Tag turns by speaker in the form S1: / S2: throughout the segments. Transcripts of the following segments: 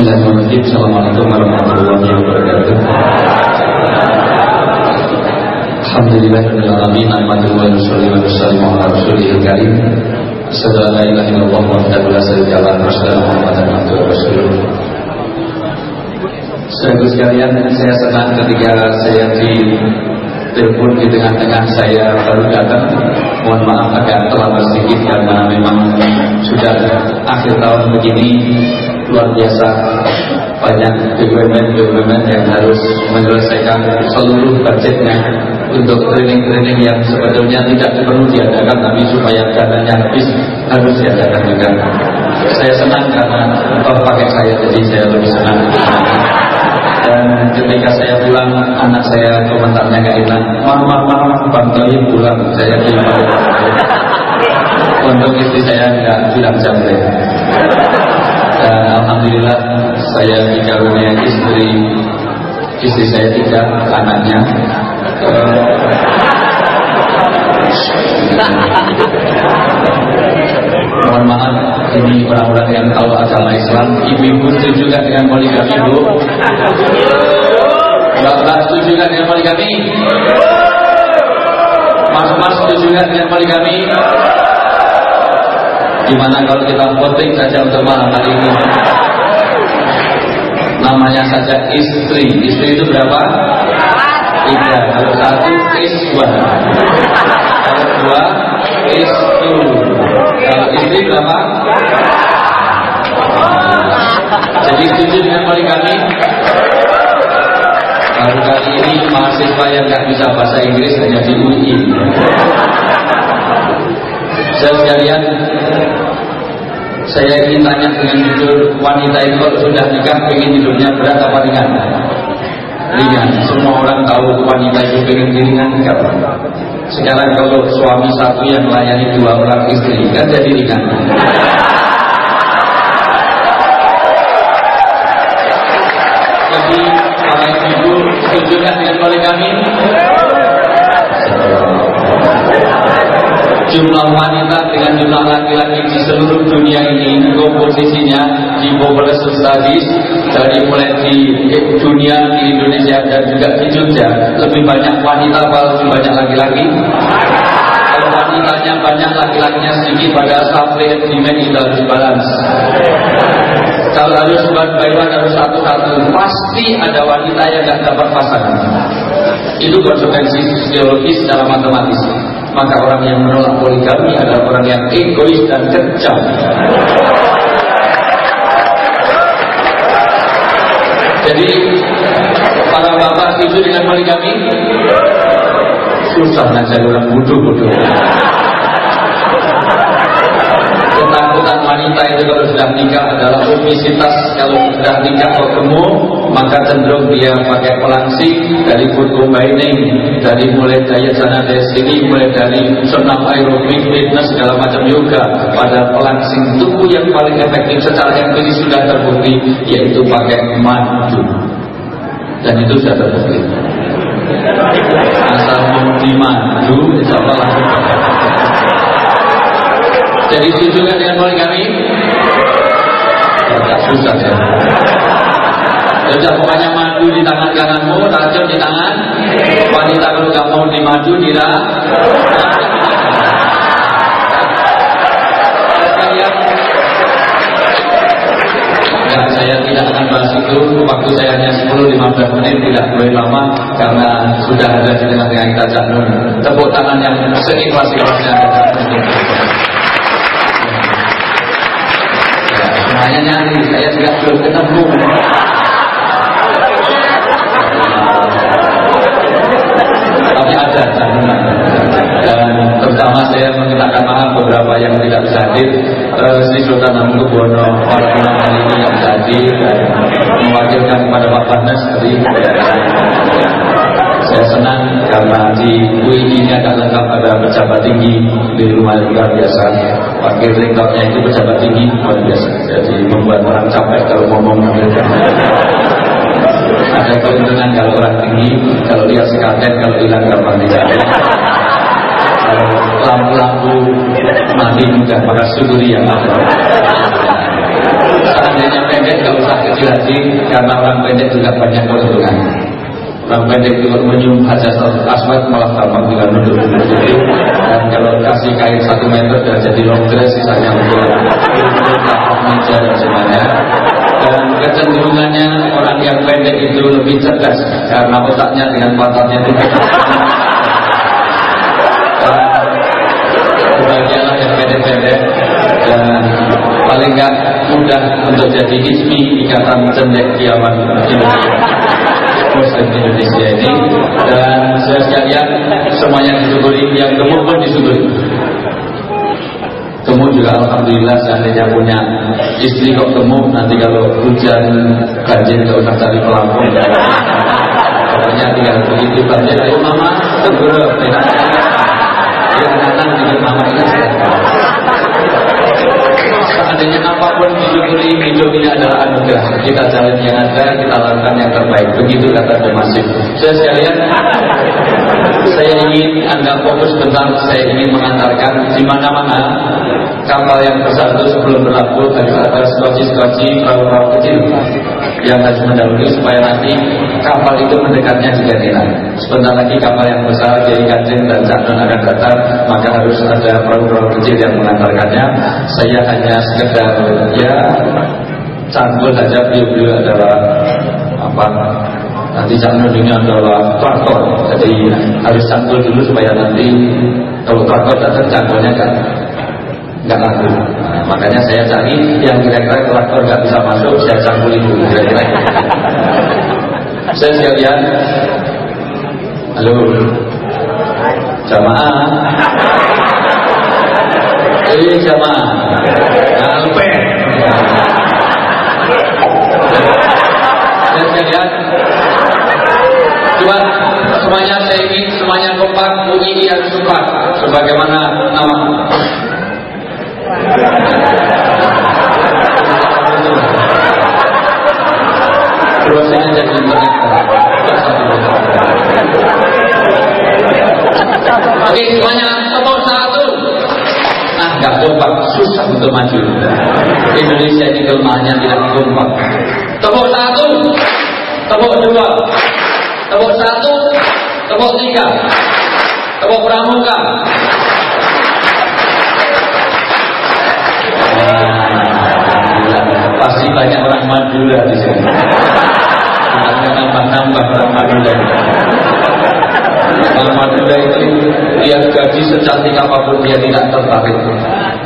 S1: Bismillahirrahmanirrahim Assalamualaikum warahmatullahi wabarakatuh. Alhamdulillahirrahmanirrahim Alhamdulillah saya senang ketika saya di telepon di tengah-tengah saya baru datang. Mohon maaf agak terlambat sedikit karena memang sudah akhir tahun begini luar biasa banyak BUMN-BUMN yang harus menyelesaikan seluruh budgetnya untuk training-training yang sebetulnya tidak perlu diadakan tapi supaya dananya habis harus diadakan juga. Saya senang karena pakai saya jadi saya lebih senang. Dan ketika saya pulang anak saya komentarnya gak enak. Mama, mama, bang Toyib pulang. Saya bilang untuk istri saya nggak bilang jamre. Dan alhamdulillah saya dikaruniai istri istri saya tiga anaknya. Mohon maaf, ini orang-orang yang tahu agama Islam. Ibu-ibu setuju juga dengan poligami, Bu? Bapak setuju juga dengan poligami? Mas-mas setuju juga dengan poligami? Gimana kalau kita voting saja untuk malam hari ini? Namanya saja istri. Istri itu berapa? Tiga. Kalau satu iswa. Kalau dua istu. Kalau istri berapa? Jadi setuju dengan poligami? Baru kali ini mahasiswa yang nggak bisa bahasa Inggris hanya di UI. Saya sekalian, saya ingin tanya dengan jujur wanita itu sudah nikah pengen hidupnya berat apa ringan? Ringan. Semua orang tahu wanita itu pengen diringankan. Sekarang kalau suami satu yang melayani dua orang istri kan jadi ringan. Jadi para ibu setuju dengan poligami? Jumlah wanita dengan jumlah laki-laki di seluruh dunia ini komposisinya di population studies dari mulai di dunia di Indonesia dan juga di Jogja. Lebih banyak wanita atau lebih banyak laki-laki. Kalau wanitanya banyak laki-lakinya sedikit pada supply and demand itu harus balance kalau one by one harus satu-satu. Pasti ada wanita yang tidak dapat pasangan. Itu konsekuensi sosiologis secara matematis maka orang yang menolak poligami adalah orang yang egois dan kejam. Jadi para bapak setuju dengan poligami? Susah ngajak orang bodoh-bodoh. Ketakutan wanita itu kalau sudah nikah adalah obesitas. Kalau sudah nikah kok gemuk, maka cenderung dia pakai pelangsing dari food combining, dari mulai diet sana dari sini, mulai dari senam aerobik, fitness segala macam yoga. Pada pelangsing tubuh yang paling efektif secara empiris sudah terbukti yaitu pakai madu. Dan itu sudah terbukti. Asal mau di madu, insya Allah langsung jadi setuju dengan poligami? Tidak susah ya. Sudah pokoknya madu di tangan kananmu, racun di tangan. Wanita kalau nggak mau di madu di Ya, saya tidak akan bahas itu. Waktu saya hanya 10-15 menit Tidak boleh lama Karena sudah ada di tengah-tengah kita Jangan Tepuk tangan yang seikhlas-ikhlasnya Saya nyari, saya juga belum ketemu. Tapi ada Dan terutama saya memintakan maaf beberapa yang tidak bisa hadir. Sri Sultan Hamengkubuwono hari ini yang hadir dan mewakilkan kepada Pak Panas tadi. Saya senang karena di UI ini akan lengkap ada pejabat tinggi di rumah luar biasa. Wakil rektornya itu pejabat tinggi luar biasa. Jadi membuat orang capek kalau ngomong Ada keuntungan kalau orang tinggi, kalau lihat sekaten, kalau hilang gampang. Kalau lampu-lampu mati mudah, maka syukuri yang ada. seandainya pendek nggak usah kecil hati karena orang pendek juga banyak keuntungan orang pendek itu menyium hajar aswad malah gampang tinggal duduk dan kalau kasih kain satu meter sudah jadi long dress sisanya untuk meja dan semuanya. Dan kecenderungannya orang yang pendek itu lebih cerdas karena otaknya dengan pantatnya itu. Kebahagiaanlah yang pendek-pendek. Dan paling nggak mudah untuk jadi ismi ikatan cendek kiamat. Indonesia Muslim Indonesia ini. Dan saya sekalian semuanya disyukuri yang gemuk pun disyukuri. Gemuk juga Alhamdulillah seandainya punya istri kok gemuk nanti kalau hujan banjir nggak usah cari pelampung. Pokoknya tinggal begitu banjir ayo mama segera ya anak-anak dengan mama ini seandainya apa pun disyukuri hidup ini adalah anugerah. Kita jalan yang ada kita lakukan yang terbaik. Begitu kata Demasif saya sekalian saya ingin anda fokus bentar saya ingin mengantarkan di mana-mana kapal yang besar itu sebelum berlabuh harus ada skoci-skoci perahu-perahu kecil yang harus mendahului supaya nanti kapal itu mendekatnya juga tidak. Sebentar lagi kapal yang besar jadi Kanjeng dan Caknon akan datang, maka harus ada perahu-perahu kecil yang mengantarkannya. Saya hanya sekedar ya canggul saja beliau-beliau adalah apa nanti Caknon ini adalah traktor jadi harus canggul dulu supaya nanti kalau traktor datang canggulnya kan nggak laku. Nah, makanya saya cari yang kira-kira traktor nggak bisa masuk, saya canggul itu kira-kira. saya sekalian, halo, jamaah, ini jamaah, alpe. Saya sekalian, Coba semuanya saya ingin semuanya kompak, bunyi yang kompak, sebagaimana nama Dosennya jadi internet. Oke semuanya tepuk satu. Ah nggak kompak, susah untuk maju. Indonesia ini kelemahannya tidak kompak. Tepuk satu, tepuk dua, tepuk satu, tepuk tiga, tepuk pramuka, Pasti banyak orang Madura di sini. Nambah-nambah orang Madura. Orang Madura itu dia gaji secantik apa pun dia tidak tertarik.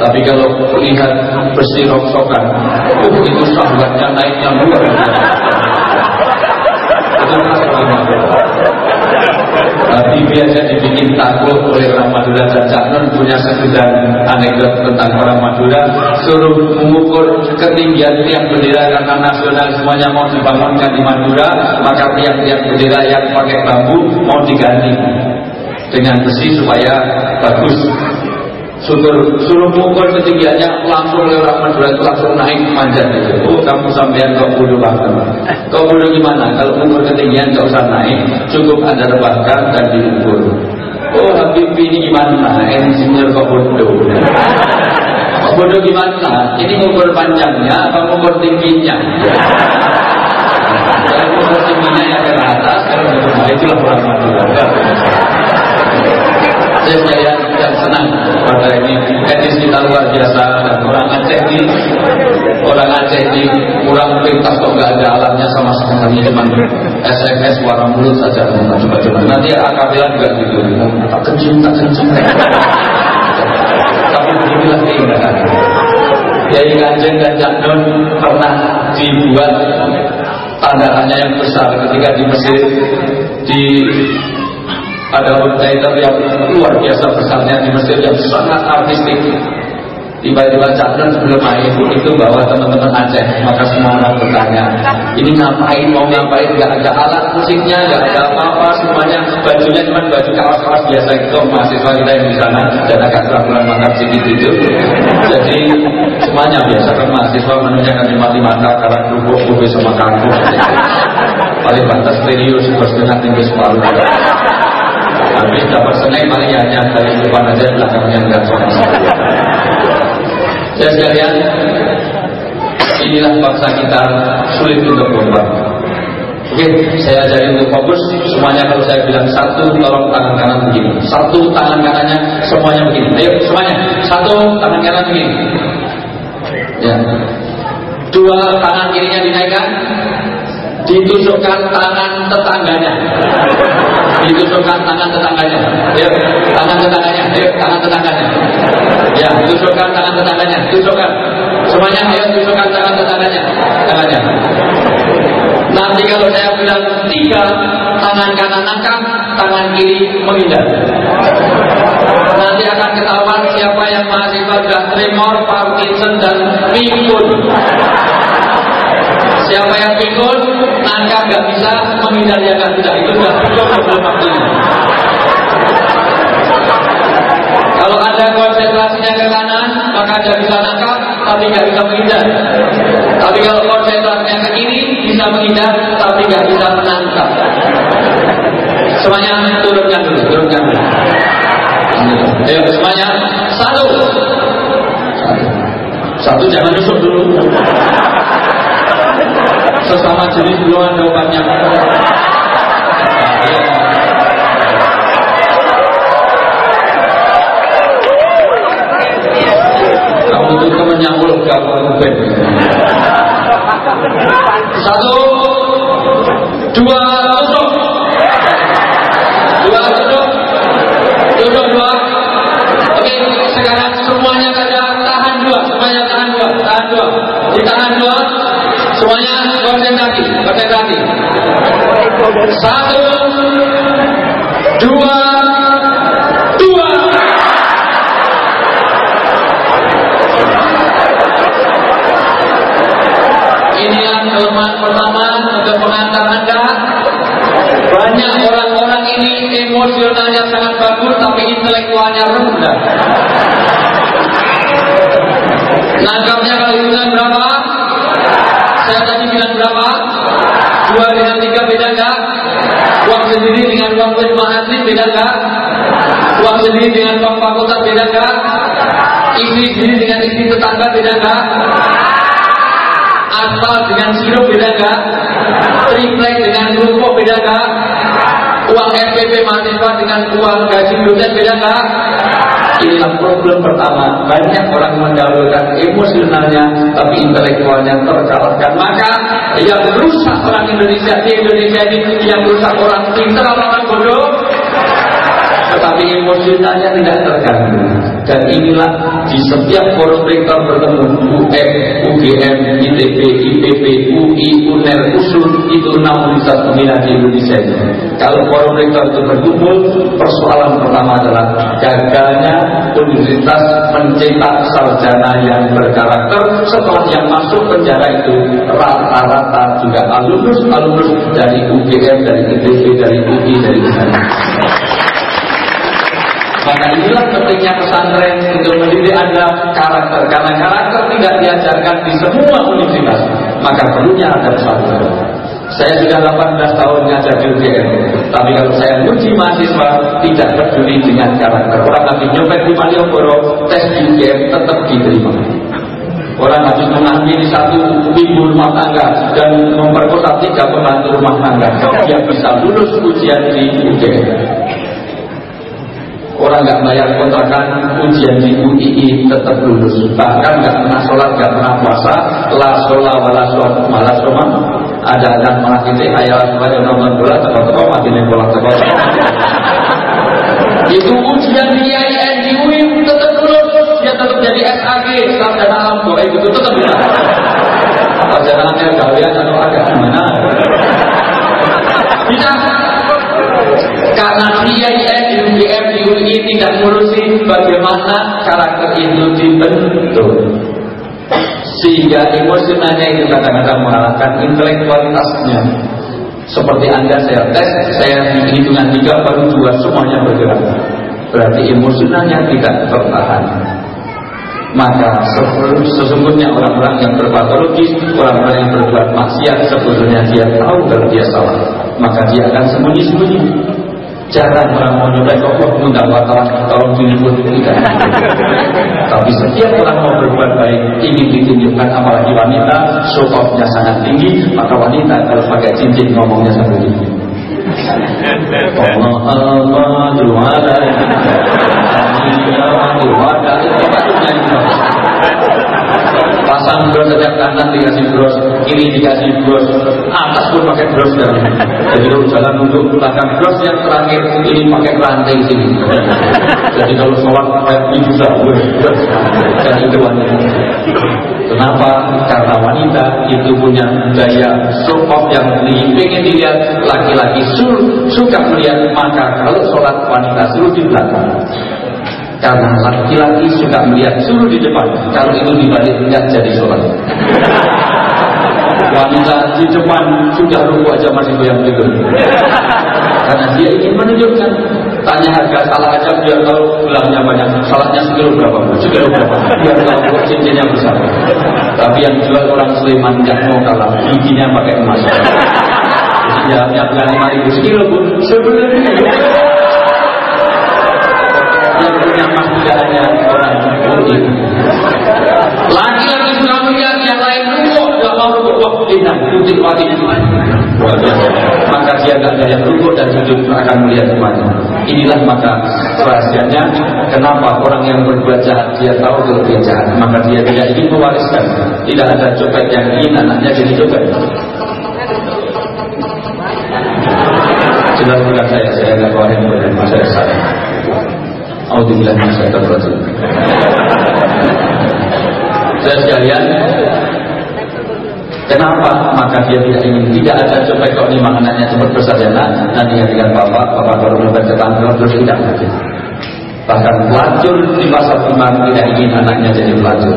S1: Tapi kalau lihat besi rongsokan, itu sahabatnya naiknya luar biasa. Itu khas orang Madura. Tapi biasa dibikin takut oleh orang Madura dan Cak punya sekedar anekdot tentang orang Madura. Suruh mengukur ketinggian tiang bendera karena nasional semuanya mau dibangunkan di Madura maka tiang-tiang bendera yang pakai bambu mau diganti dengan besi supaya bagus suruh suruh pukul ketinggiannya langsung lewat Madura itu langsung naik manjat itu. Oh kamu sampean kau bodoh banget. Kau bodoh gimana? Kalau ukur ketinggian gak usah naik, cukup anda rebahkan dan diukur. Oh Habib ini gimana? Insinyur kau bodoh. Kau bodoh gimana? Ini ukur panjangnya apa ukur tingginya? Kalau ukur tingginya yang ke atas, kalau ukur itulah orang Madura. Saya sekalian senang ini etnis kita luar biasa dan orang Aceh ini orang Aceh ini kurang pintas kok nggak ada alatnya sama sekali cuma SMS suara mulut saja coba-coba. Nanti akabila juga gitu tak kencing tak kencing. Tapi beginilah keindahan Kiai Kanjeng dan Cakdon pernah dibuat tandaannya yang besar ketika di Mesir di ada teater yang luar biasa besarnya di Mesir yang sangat artistik. Tiba-tiba Cakran sebelum main itu bawa teman-teman Aceh maka semua orang bertanya ini ngapain? Mau ngapain? Gak ada alat musiknya gak ada apa-apa semuanya bajunya cuma baju kaos-kaos biasa itu mahasiswa kita yang di sana dan agak kurang mantap sedikit itu jadi semuanya biasa kan mahasiswa menunya kan mati mata karena kerupuk kubis sama kangkung. Paling batas stereo super setengah tinggi separuh habis dapat seneng paling hanya dari depan aja belakangnya enggak sama saya sekalian inilah bangsa kita sulit untuk berubah. Oke, saya ajari untuk fokus. Semuanya kalau saya bilang satu, tolong tangan kanan begini. Satu tangan kanannya semuanya begini. Ayo semuanya. Satu tangan kanan begini. Ya. Dua tangan kirinya dinaikkan. Ditusukkan tangan tetangganya. Ditusukkan tangan tetangganya. Ayo, tangan tetangganya. Ayo, tangan tetangganya. Ya, ditusukkan tangan tetangganya. Tusukkan. Semuanya ayo tusukkan tangan tetangganya. Tangannya. Nanti kalau saya bilang tiga, tangan kanan angkat, tangan kiri menghindar. Nanti akan ketahuan siapa yang mahasiswa sudah tremor, Parkinson dan pikun. Siapa yang pikun, nangka nggak bisa, menghindar ya nggak bisa. Itu sudah sebelum waktunya. Kalau ada konsentrasinya ke kanan, maka ada bisa nangkap, tapi nggak bisa menghindar. Tapi kalau konsentrasinya ke kiri, bisa menghindar, tapi nggak bisa menangkap. Semuanya turunkan dulu, turunkan dulu. Ayo semuanya satu. Satu, satu jangan nusuk dulu. Sesama jenis ada obatnya. Kamu itu temennya mulut kamu ben. Satu, dua, tusuk. Dua, tusuk. Tusuk dua. Oke, sekarang semuanya saja tahan dua. Semuanya tahan dua. Tahan dua. Ditahan dua. Semuanya konsentrasi. Konsentrasi. Satu, dua, dua. Inilah kelemahan pertama untuk pengantar Anda. Banyak orang-orang ini emosionalnya sangat bagus tapi intelektualnya rendah. Nangkapnya kalau hitungan berapa? Saya tadi bilang berapa? Dua dengan tiga beda enggak? Uang sendiri dengan uang terima asli beda enggak? Uang sendiri dengan uang fakultas beda enggak? Istri sendiri dengan istri tetangga beda enggak? Aspal dengan sirup beda enggak? Triplek dengan rokok beda enggak? Uang SPP mahasiswa dengan uang gaji dosen beda enggak? Inilah problem pertama. Banyak orang mendahulukan emosionalnya, tapi intelektualnya terkalahkan. Maka yang rusak orang Indonesia di Indonesia ini, yang rusak orang pintar orang bodoh, tetapi emosionalnya tidak terganggu. Dan inilah di setiap forum rektor bertemu UM, UGM, ITB, IPB, UI, UNER, USUN itu enam universitas pembina di Indonesia. Kalau forum rektor itu berkumpul, persoalan pertama adalah gagalnya universitas mencetak sarjana yang berkarakter setelah yang masuk penjara itu rata-rata juga alumnus alumnus dari UGM, dari ITB, dari UI, dari UNER. Maka inilah pentingnya pesantren untuk mendidik Anda karakter. Karena karakter tidak diajarkan di semua universitas. Maka perlunya ada pesantren. Saya sudah 18 tahun ngajar di UGM. Tapi kalau saya uji mahasiswa, tidak peduli dengan karakter. Orang habis nyopet di Malioboro, tes di UGM tetap diterima. Orang habis mengambil satu ibu rumah tangga dan memperkosa tiga pembantu rumah tangga. Dia bisa lulus ujian di UGM. Orang nggak bayar kontrakan ujian di UII tetap lulus. Bahkan nggak pernah sholat, nggak pernah puasa. La sholat wala sholat malah soma. Ada dan malah kita ayat supaya nonton bola teko-teko mati nih bola. Itu ujian di IAIN di UI tetap lulus. Dia tetap jadi SAG, sarjana alam goib itu tetap bisa. Sarjana alam kalian atau agak gimana? Bisa karena IAIN di UI tidak ngurusi bagaimana karakter itu dibentuk. Sehingga emosionalnya itu kadang-kadang mengalahkan intelektualitasnya. Seperti anda saya tes saya hitungan tiga baru dua semuanya bergerak. Berarti emosionalnya tidak tertahan. Maka sesungguhnya orang-orang yang berpatologis orang-orang yang berbuat maksiat sebetulnya dia tahu kalau dia salah. Maka dia akan sembunyi-sembunyi Jarang orang mau nyoba kok mengundang wartawan tolong diliput tidak. Tapi setiap orang mau berbuat baik ingin ditunjukkan apalagi wanita, show sangat tinggi, maka wanita kalau pakai cincin ngomongnya sambil tinggi. Allah Allah juara, pasang bros setiap kanan dikasih bros kiri dikasih bros atas pun pakai bros dan jadi lu jalan untuk belakang bros yang terakhir ini pakai rantai sini. Jadi kalau sholat kayak ini juga dan itu wanita. Kenapa? Karena wanita itu punya daya show yang ingin dilihat laki-laki suka melihat maka kalau sholat wanita suruh di belakang karena laki-laki suka melihat suruh di depan. Kalau itu dibalik nggak jadi sholat. Wanita di depan sudah ruku aja masih goyang tidur. Karena dia ingin menunjukkan tanya harga salah aja biar tahu gelangnya banyak. Salahnya sekilo berapa? Sekilo berapa? Biar tahu cincinnya besar. Tapi yang jual orang Sleman nggak mau kalah, giginya pakai emas. Ya, yang lima ribu sekilo pun sebenarnya yang punya mukmin. Laki-laki sudah melihat yang lain rukuk, tidak mau rukuk, indah, putih mati. Maka dia tidak ada yang rukuk dan sujud akan melihat semuanya. Inilah maka rahasianya kenapa orang yang berbuat jahat dia tahu kalau dia jahat, maka dia tidak ingin mewariskan. Tidak ada copet yang ingin anaknya jadi copet. Jelas bukan saya, saya nggak masa saya. Alhamdulillah minasyaitonir rajim. Dan sekalian, Kenapa? Maka dia tidak ingin tidak ada coba kok lima anaknya cepat bersarjana nanti dengan bapak, bapak baru membaca tanggal terus tidak mungkin. Bahkan pelacur di masa kembang tidak ingin anaknya jadi pelacur.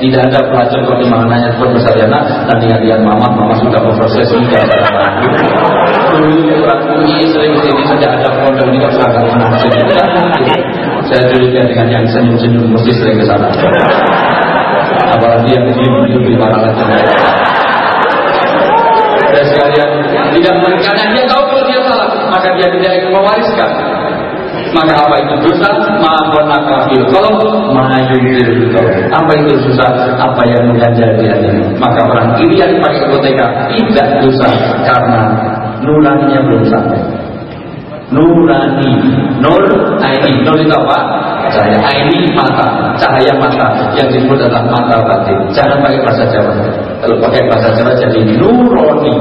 S1: Tidak ada pelacur kok lima anaknya cepat bersarjana nanti dengan mama, mama sudah memproses nikah dulu UI sering sini sejak ada pondok ini sangat mana saya curiga dengan yang senyum-senyum mesti sering ke sana apalagi yang diem-diem di mana lagi dan sekalian tidak karena dia tahu kalau dia salah maka dia tidak ingin mewariskan maka apa itu dosa? Maafkan akafir. Kalau mahayudil apa itu susah? Apa yang mengganjal di hati? Maka orang iri yang pakai hipoteka tidak dosa karena nuraninya belum sampai. Nurani, nur, aini, nur itu apa? Cahaya, aini mata, cahaya mata yang disebut adalah mata batin. Jangan pakai bahasa Jawa. Kalau pakai bahasa Jawa jadi nuroni.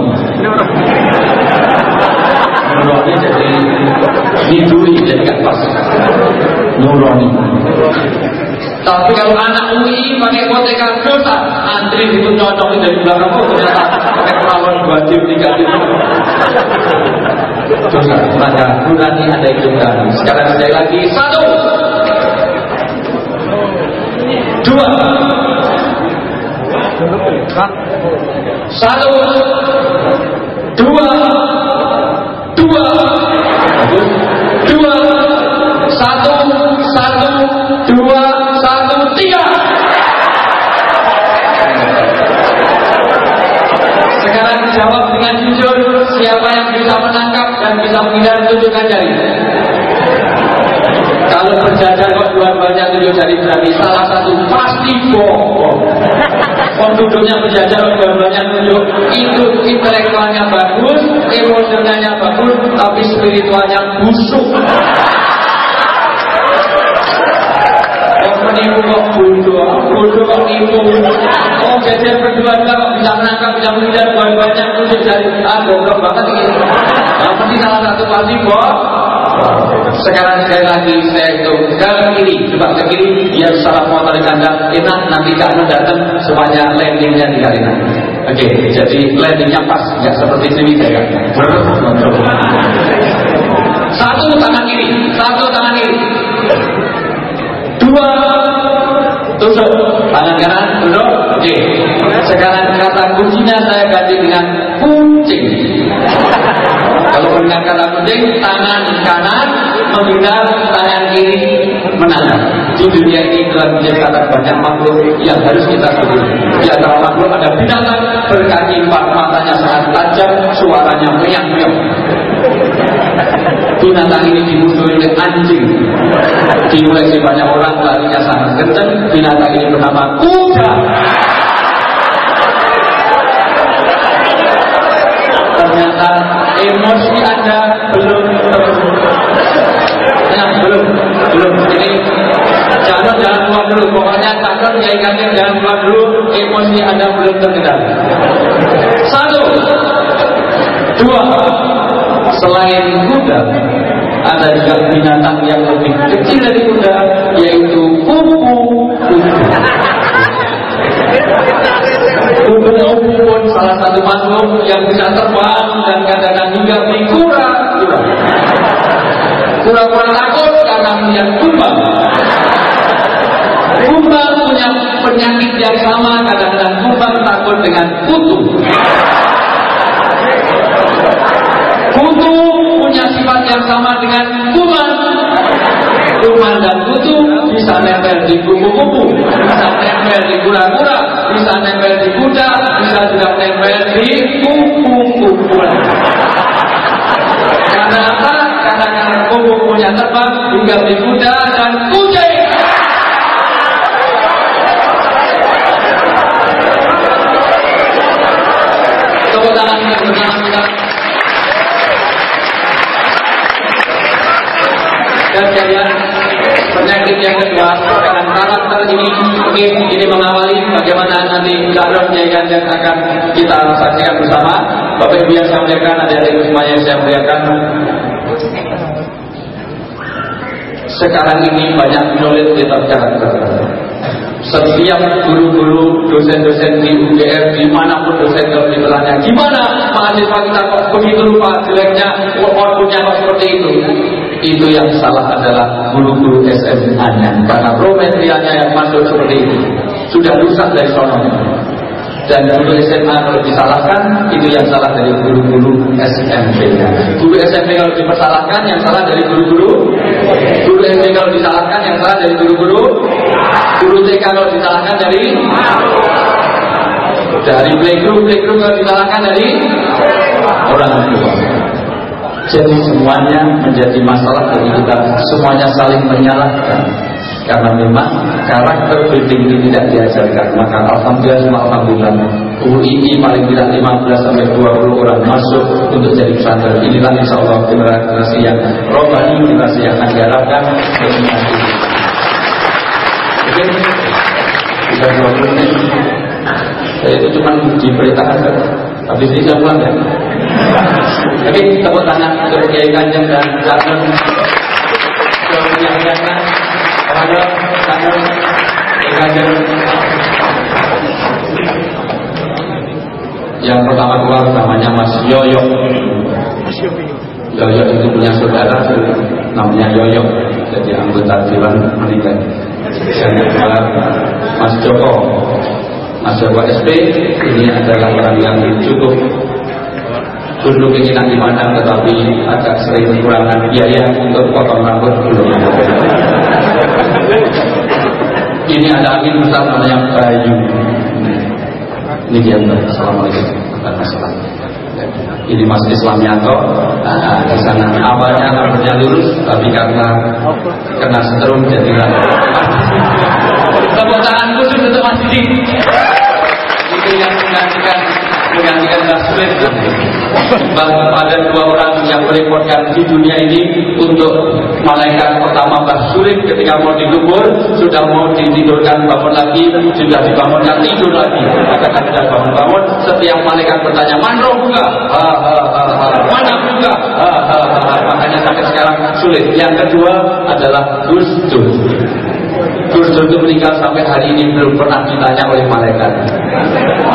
S1: Nuroni jadi niduri jadi gak pas. Nuroni. Tapi kalau anak UI pakai hipoteka dosa, antri itu cocok dari belakang oh ternyata pakai peralon dua jam tiga jam. Dosa. Maka nurani ada hitungan. Sekarang sekali lagi satu, dua, satu, dua, dua, dua, satu, satu, dua, tiga. Sekarang jawab dengan jujur siapa yang bisa menangkap dan bisa menghindar tunjukkan jari. Kalau berjajar kok dua banyak tunjuk jari berarti salah satu pasti bohong. Penduduknya berjajar dua banyak tunjuk itu intelektualnya bagus, emosionalnya bagus, tapi spiritualnya busuk. nipu kok bodoh, bodoh kok nipu. Oh jajar berdua dua kok bisa menangkap, bisa mengejar banyak tunjuk dari ah goblok banget ini. Yang penting salah satu pasti kok. Sekarang sekali lagi saya itu ke kiri, coba ke kiri, biar salah motor kandang enak. Nanti kamu datang semuanya landingnya di Karina. Oke, jadi landingnya pas, nggak seperti sini saya. Satu tangan kiri, satu tangan kiri. Dua. Tusuk. Tangan kanan duduk. Oke. Sekarang kata kuncinya saya ganti dengan kucing kalau mendengar kata kucing tangan kanan menghindar tangan kiri menangkap di dunia ini telah menciptakan banyak makhluk yang harus kita syukuri. Di antara makhluk ada binatang berkaki empat, matanya sangat tajam, suaranya meyak-meyak. Binatang ini dimusuhi oleh anjing. Dimulai banyak orang larinya sangat kencang. Binatang ini bernama kuda. Ternyata emosi Anda belum Nah, belum, belum. Ini calon jangan keluar dulu. Pokoknya calon kiai kanjeng jangan keluar dulu. Emosi Anda belum terkendali. Satu, dua. Selain kuda, ada juga binatang yang lebih kecil dari kuda, yaitu kupu. Kupu-kupu pun salah satu makhluk yang bisa terbang dan kadang-kadang hingga berkura-kura. Kura-kura takut karena melihat kumbang. Kumbang punya penyakit yang sama, kadang-kadang kumbang takut dengan kutu. Kutu punya sifat yang sama dengan kuman. Kuman dan kutu bisa nempel di kupu-kupu, bisa nempel di kura-kura, bisa nempel di kuda, bisa juga nempel di kupu-kupu. Karena apa? Karena karena kupu-kupunya terbang hingga di kuda dan kucing. Tepuk tangan kita. Dan kalian penyakit yang kedua dengan karakter ini mungkin ini mengawali bagaimana nanti calon yang akan kita saksikan bersama. Bapak Ibu yang saya muliakan, adik-adik semuanya yang saya muliakan. Sekarang ini banyak menulis kitab karakter. Setiap guru-guru, dosen-dosen di UGM, di mana pun dosen kalau ditanya, gimana mahasiswa kita kok begitu lupa jeleknya, outputnya kok seperti itu? Itu yang salah adalah guru-guru SMA-nya, karena prometrianya yang masuk seperti itu. Sudah rusak dari sononya dan guru SMA kalau disalahkan itu yang salah dari guru-guru SMP nya guru SMP kalau dipersalahkan yang salah dari guru-guru? Guru SMP kalau disalahkan yang salah dari guru-guru? Guru TK kalau disalahkan dari? Dari playgroup playgroup kalau disalahkan dari? Orang tua jadi semuanya menjadi masalah bagi kita. Semuanya saling menyalahkan. Karena memang karakter building ini tidak diajarkan. Maka alhamdulillah semua alhamdulillah. UII paling tidak 15 sampai 20 orang masuk untuk jadi pesantren inilah insya Allah generasi yang rohani generasi yang akan diharapkan. Oke kita 20 menit. Saya itu cuma diberitakan habis ini saya ya oke tepuk tangan untuk Kiai Kanjeng dan Jangan Jangan pada tanggal yang pertama keluar namanya Mas Yoyo. Yoyo itu punya saudara namanya Yoyo, jadi anggota Dewan meninggal. Yang kedua Mas Joko, Mas Joko SP ini adalah orang yang cukup dulu keinginan di mana tetapi agak sering kekurangan biaya untuk potong rambut belum ini ada angin besar namanya Bayu? Ini dia Assalamualaikum. Ini Mas Islamianto nah, di sana. Awalnya rambutnya lurus tapi karena kena setrum jadilah tepuk tangan khusus untuk Mas Didi. Itu yang menggantikan menggantikan Baswedan pada dua orang yang merepotkan di dunia ini untuk malaikat pertama Basulit ketika mau dikubur sudah mau ditidurkan bangun lagi sudah dibangunkan tidur lagi. Sudah bangun-bangun setiap malaikat bertanya mana buka ha, ha, ha, ha. mana buka ha, ha, ha, makanya sampai sekarang sulit. Yang kedua adalah Gus Dur Gus Dur itu meninggal sampai hari ini belum pernah ditanya oleh malaikat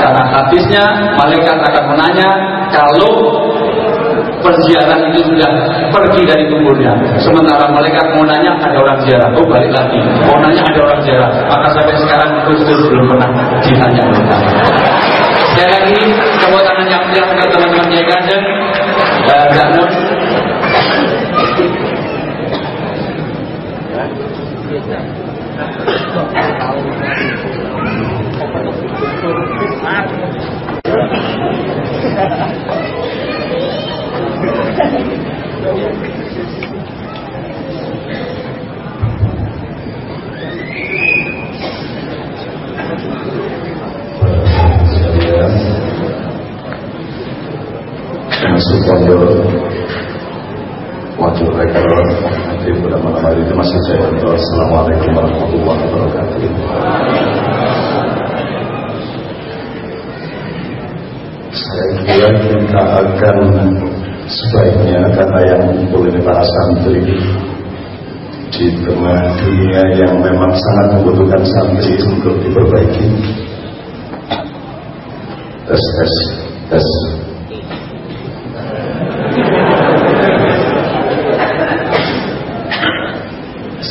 S1: karena hadisnya malaikat akan menanya kalau perziaran itu sudah pergi dari kuburnya. Sementara malaikat mau nanya ada orang ziarah, oh balik lagi. Mau nanya ada orang ziarah, maka sampai sekarang Gus belum pernah ditanya oleh lagi, tepuk tangan yang meriah teman-teman Kiai Kanjeng dan Janur.
S2: masuk pondok wakil rektor nanti pada malam hari itu masih saya untuk Assalamualaikum warahmatullahi wabarakatuh saya kira kita akan sebaiknya karena yang kumpul ini para santri di tengah dunia yang memang sangat membutuhkan santri untuk diperbaiki tes tes tes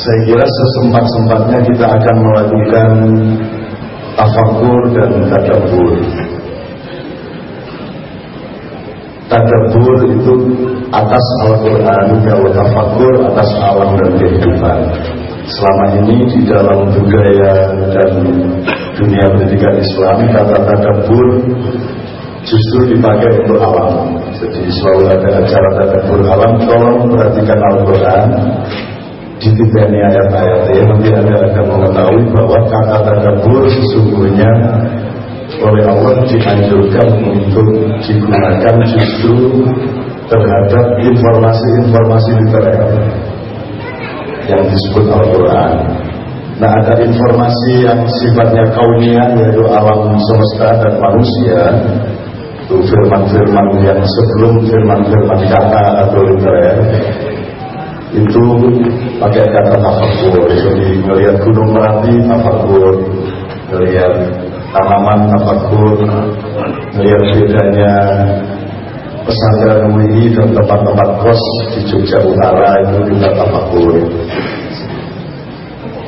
S2: saya kira sesempat-sempatnya kita akan melakukan tafakur dan tadabur tadabur itu atas Al-Quran kalau tafakur atas alam dan kehidupan. Selama ini di dalam budaya dan dunia pendidikan Islam kata tadabur justru dipakai untuk alam. Jadi selalu ada acara tadabur alam tolong perhatikan Al-Quran dititeni ayat-ayat ya nanti anda akan mengetahui bahwa kata tadabur sesungguhnya oleh Allah dianjurkan untuk digunakan justru terhadap informasi-informasi literer yang disebut Al-Quran. Nah ada informasi yang sifatnya kauniyah yaitu alam semesta dan manusia itu firman-firman yang sebelum firman-firman kata atau literer itu pakai kata tafakur jadi melihat gunung merapi tafakur melihat tanaman tafakur melihat bedanya pesantren UI dan tempat-tempat kos di Jogja Utara itu juga tafakur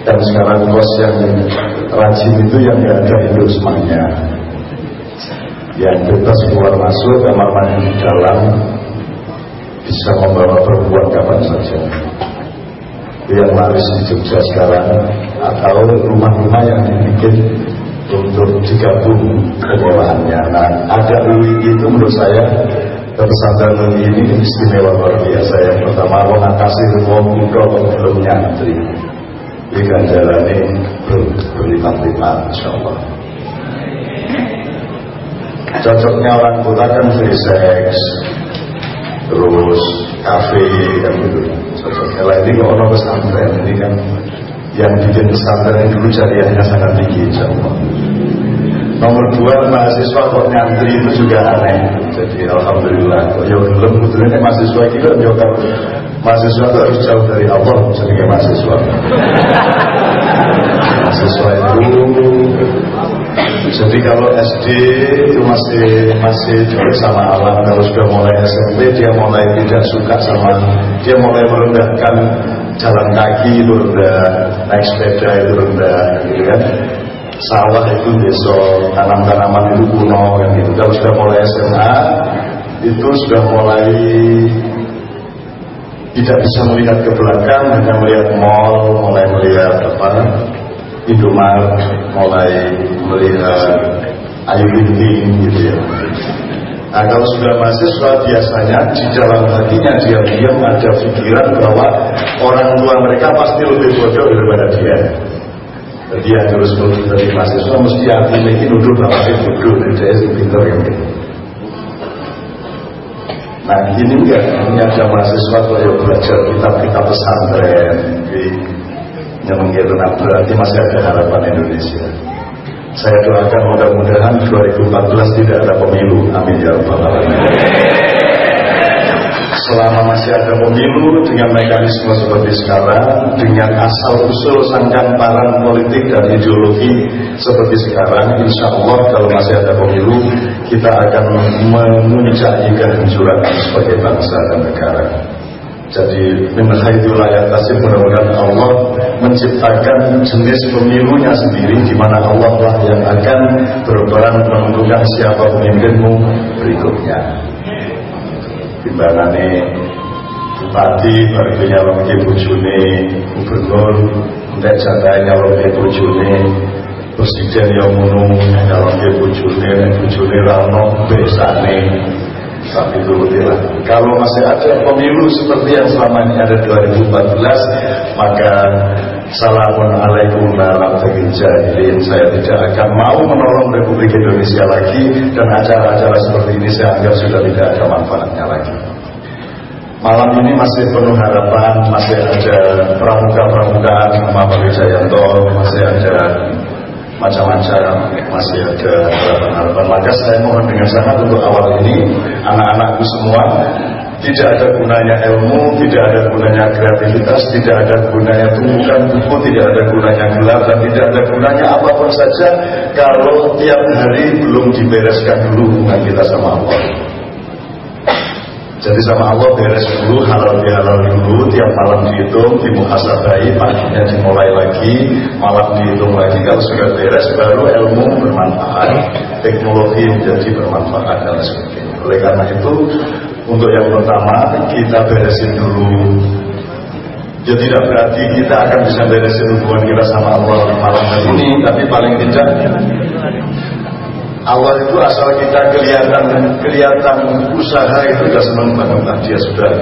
S2: dan sekarang kos yang rajin itu yang tidak ada endosmanya yang bebas keluar masuk kamar mandi di dalam bisa membawa perempuan kapan saja. Yang laris di Jogja sekarang atau rumah-rumah yang dibikin untuk digabung penyewaannya nah ada UI itu menurut saya. Pesantren UI ini istimewa luar biasa. Yang pertama wong kasih wong kudo belum nyantri ini ganjarannya berlipat-lipat insya Allah. Cocoknya orang kota kan free sex terus kafe kan gitu. Cocoknya ini kalau orang pesantren ini kan yang bikin pesantren dulu jariahnya sangat tinggi insya nomor dua mahasiswa kok nyantri itu juga aneh. Jadi alhamdulillah. Ya belum betulnya mahasiswa kita kan juga mahasiswa itu harus jauh dari Allah sebagai mahasiswa. Mahasiswa itu jadi kalau SD itu masih masih bersama alam. Kalau sudah mulai SMP dia mulai tidak suka sama dia mulai merendahkan jalan kaki itu rendah naik sepeda itu rendah gitu kan. Sawah itu besok tanam-tanaman itu kuno kan gitu. Kalau sudah mulai SMA itu sudah mulai tidak bisa melihat ke belakang hanya melihat mall mulai melihat apa Indomaret mulai melihat Ayu Binting gitu ya. Nah kalau sudah mahasiswa biasanya di dalam hatinya dia diam ada pikiran bahwa orang tua mereka pasti lebih bodoh daripada dia. Jadi yang terus dari mahasiswa mesti hati ini nuduh bapaknya bodoh dan dia pintar yang gitu. Nah ini enggak, ini ada mahasiswa kalau belajar kitab-kitab pesantren, yang mengira berarti masih ada harapan Indonesia. Saya doakan mudah-mudahan 2014 tidak ada pemilu. Amin ya rabbal alamin. Selama masih ada pemilu dengan mekanisme seperti sekarang, dengan asal usul sangkan-paran politik dan ideologi seperti sekarang, insya Allah kalau masih ada pemilu, kita akan memuncaki kehancuran sebagai bangsa dan negara. Jadi min haitsu la mudah-mudahan Allah menciptakan jenis pemilunya sendiri di mana Allah lah yang akan berperan menentukan siapa pemimpinmu berikutnya. Timbangane bupati barengnya mungkin bujune gubernur entek jatah nyalon ke bojone presiden yang ngono nyalon ke bojone nek bojone ra besane tapi turutilah kalau masih ada pemilu seperti yang selama ini ada 2014 maka Assalamualaikum warahmatullahi jahilin Saya tidak akan mau menolong Republik Indonesia lagi Dan acara-acara seperti ini saya anggap sudah tidak ada manfaatnya lagi. Malam ini masih penuh harapan Masih ada pramuka-pramuka Nama Pak Wijayanto Masih ada macam-macam Masih ada harapan-harapan Maka saya mohon dengan sangat untuk awal ini Anak-anakku semua tidak ada gunanya ilmu, tidak ada gunanya kreativitas, tidak ada gunanya tumbukan buku, tidak ada gunanya gelar, dan tidak ada gunanya apa pun saja kalau tiap hari belum dibereskan dulu hubungan kita sama Allah. Jadi sama Allah beres dulu, halal bihalal dulu, tiap malam dihitung, dimuhasabai, paginya dimulai lagi, malam dihitung lagi, kalau sudah beres baru ilmu bermanfaat, teknologi menjadi bermanfaat dan sebagainya. Oleh karena itu, untuk yang pertama kita beresin dulu Ya tidak berarti kita akan bisa beresin hubungan kita sama Allah malam hari ini Tapi paling tidak Allah itu asal kita kelihatan kelihatan usaha itu sudah senang banget dia sudah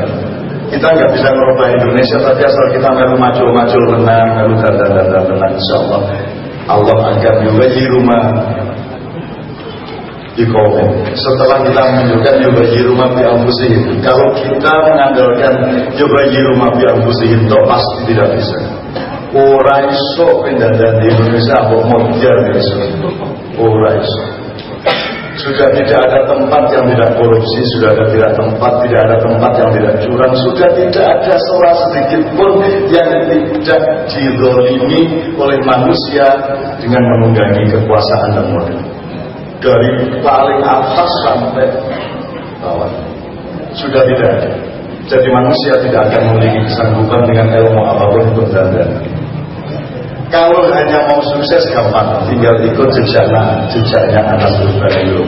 S2: kita nggak bisa merubah Indonesia tapi asal kita melu maju-maju tenang melu dan dan dan insya Allah Allah akan juga di rumah di komen. Setelah kita menunjukkan yubayi rumah bi ambusihim. Kalau kita mengandalkan yubayi rumah bi ambusihim, itu pasti tidak bisa. Orang iso pindah di Indonesia mau modern iso. Orang iso. Sudah tidak ada tempat yang tidak korupsi, sudah ada tidak tempat, tidak ada tempat yang tidak curang, sudah tidak ada seorang sedikit pun yang tidak didolimi oleh manusia dengan menunggangi kekuasaan dan modal dari paling atas sampai bawah. Sudah tidak ada. Jadi manusia tidak akan memiliki kesanggupan dengan ilmu apa pun untuk dandan kalau hanya mau sukses gampang. Tinggal ikut jejaknya jejaknya anak berbahaya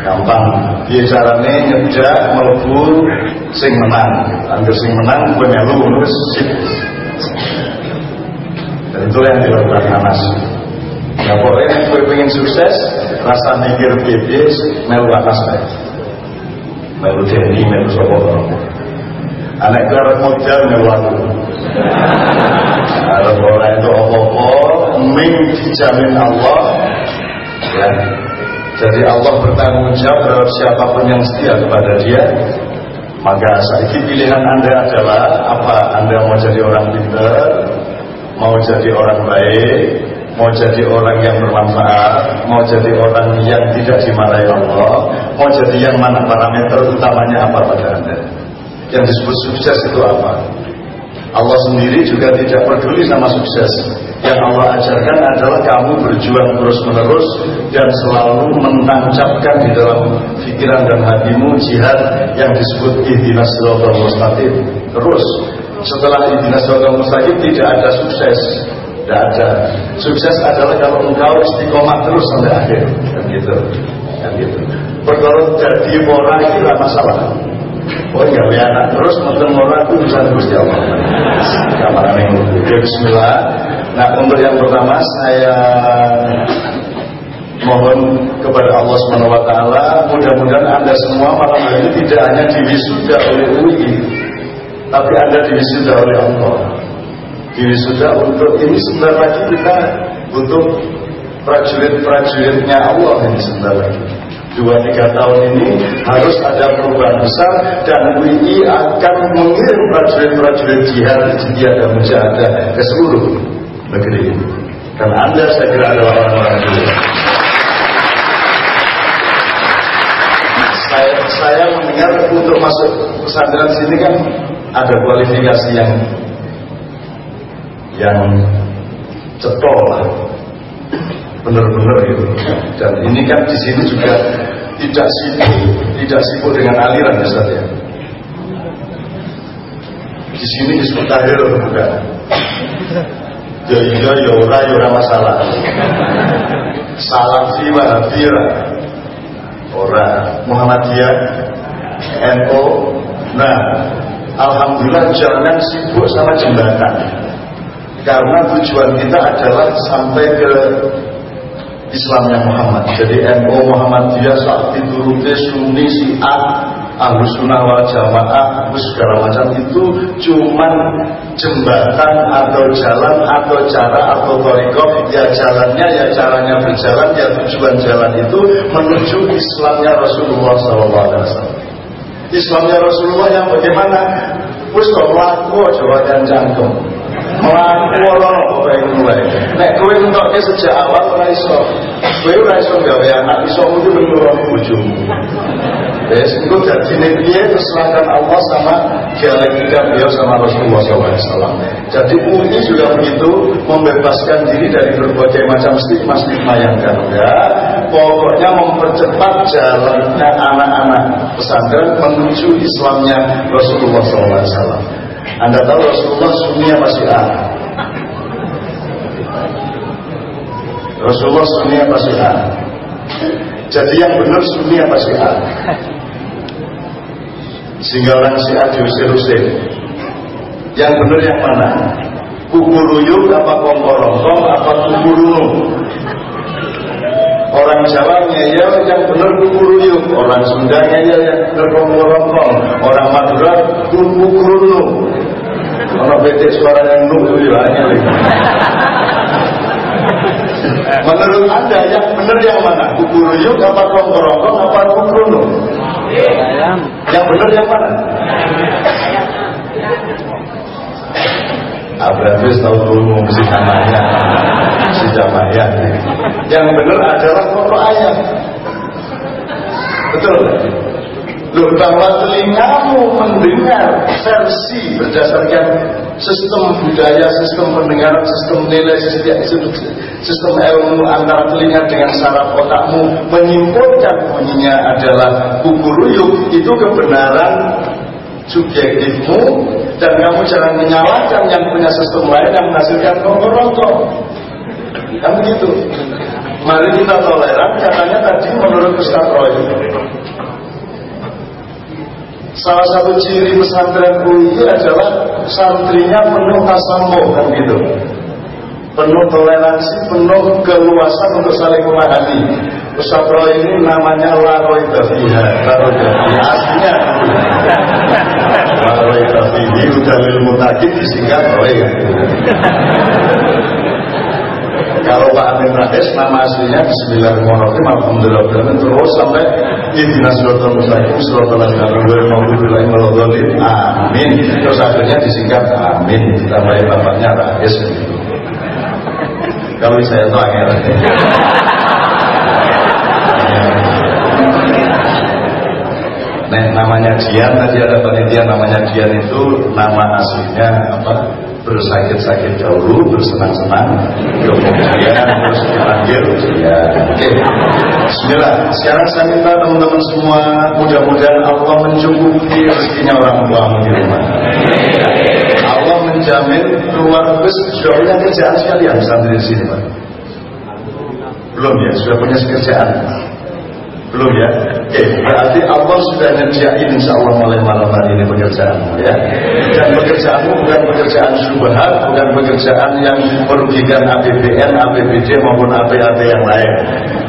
S2: gampang. Dia caranya nyejak melebur sing menang. Hampir sing menang gue melu terus dan itu yang dilakukan Anas. Ya pokoknya gue pengen sukses, rasa mikir bibis, melu atas baik. Melu Denny, melu sopo Anak kelar modal melu aku. Kalau orang itu apa-apa, ming dijamin Allah. Ya. Jadi Allah bertanggung jawab terhadap siapa pun yang setia kepada dia. Maka saat pilihan Anda adalah apa? Anda mau jadi orang pintar, mau jadi orang baik, mau jadi orang yang bermanfaat, mau jadi orang yang tidak dimarahi Allah, mau jadi yang mana parameter utamanya apa pada Anda? Yang disebut sukses itu apa? Allah sendiri juga tidak peduli sama sukses. Yang Allah ajarkan adalah kamu berjuang terus-menerus dan selalu menancapkan di dalam pikiran dan hatimu jihad yang disebut ihdinas siratal mustaqim. Terus setelah ihdinas siratal mustaqim tidak ada sukses tidak ada. Sukses adalah kalau engkau istiqomah terus sampai akhir. Kan gitu. Kan gitu. Perkara jadi mora itu masalah. Oh ya, anak terus nonton mora itu bisa terus ya Allah. Kamar yang ya Bismillah. Nah untuk yang pertama saya mohon kepada Allah Taala mudah-mudahan anda semua malam hari ini tidak hanya diwisuda oleh UI, tapi anda diwisuda oleh Allah diri sudah untuk ini sebentar lagi kita butuh prajurit-prajuritnya Allah ini sebentar lagi dua tiga tahun ini harus ada perubahan besar dan UI akan mengirim prajurit-prajurit jihad jihad dan mujahadah ke seluruh negeri dan anda saya kira adalah orang-orang itu saya, saya mendengar untuk masuk pesantren sini kan ada kualifikasi yang yang cetol lah benar-benar gitu. Dan ini kan di sini juga tidak sibuk tidak sibuk dengan aliran ya Ustaz ya? Di sini disebut tahir bukan? Ya iya ya ora ya ora masalah. Salafi wahabira ora. Muhammadiyah NO nah Alhamdulillah jangan sibuk sama jembatan. Karena tujuan kita adalah sampai ke Islamnya Muhammad. Jadi NU Muhammadiyah saat itu Rute Sunni Syiah Ahlu Sunnah wal Jamaah segala macam itu cuman jembatan atau jalan atau cara atau toriko ya jalannya ya caranya berjalan ya tujuan jalan itu menuju Islamnya Rasulullah SAW. Islamnya Rasulullah yang bagaimana? Wis kok laku aja jantung. Melaku ora apa yang mulai. Nek kowe entoke sejak awal ora iso. Kowe ora iso gawe anak iso mesti menurut bojomu. Wes itu jadi dia terserahkan Allah sama dialektika beliau sama Rasulullah SAW. Jadi UI juga begitu membebaskan diri dari berbagai macam stigma-stigma yang ganda. Pokoknya mempercepat jalannya anak-anak pesantren menuju Islamnya Rasulullah SAW. Anda tahu Rasulullah Sunni apa Syiah? Rasulullah Sunni apa Syiah? Jadi yang benar Sunni apa Syiah? Sehingga orang Syiah diusir-usir. Yang benar yang mana? Kukuruyuk apa kongkorongkong apa kukurunu? Orang Jawa ngeyel yang benar kukuruyuk, orang Sunda ngeyel yang benar kongkorongkong, orang Madura kukurunu. Kalau bete suara yang nunggu bilangnya lagi. Menurut anda yang benar yang mana? Kukuruyuk apa kongkorongkong apa kukurunu? Yang benar yang mana? Abraham tahu dulu mesti namanya Jamaya. Yang benar adalah pokok ayat. Betul. Loh, bahwa telingamu mendengar versi berdasarkan sistem budaya, sistem pendengaran, sistem nilai, sistem, sistem ilmu antara telinga dengan saraf otakmu menyimpulkan bunyinya adalah kukuruyuk itu kebenaran subjektifmu dan kamu jangan menyalahkan yang punya sistem lain yang menghasilkan rokok-rokok kan begitu mari kita toleran katanya tadi menurut Ustaz Roy salah satu ciri pesantren UI adalah santrinya penuh tasamuh kan gitu penuh toleransi, penuh keluasan untuk saling memahami. Ustaz Roy ini namanya Laroy Dafiha, Laroy Dafiha aslinya. Laroy Dafihi Udalil Mutakib disingkat Roy kan. Kalau Pak Amin Rais nama aslinya Bismillahirrahmanirrahim Alhamdulillah terus sampai Ibnas Suratul Mustaqim Suratul Maulidullah Amin. Terus akhirnya disingkat Amin Ditambahin bapaknya Rais. Kalau saya tahu akhirnya Nah, namanya Jian tadi ada panitia namanya Jian itu nama aslinya apa? Bersakit-sakit dahulu, bersenang-senang, kemudian terus dipanggil Jian. Oke, Bismillah. Sekarang saya minta teman-teman semua mudah-mudahan Allah mencukupi rezekinya orang tua di rumah. Allah menjamin keluar bus sudah punya kerjaan sekalian santri di sini Pak. Belum ya, sudah punya kerjaan. Belum ya? Oke, berarti Allah sudah nyediain insya Allah mulai malam hari ini pekerjaan ya. Dan pekerjaanmu bukan pekerjaan subhat, bukan pekerjaan yang merugikan APBN, APBD maupun AP-AP yang lain.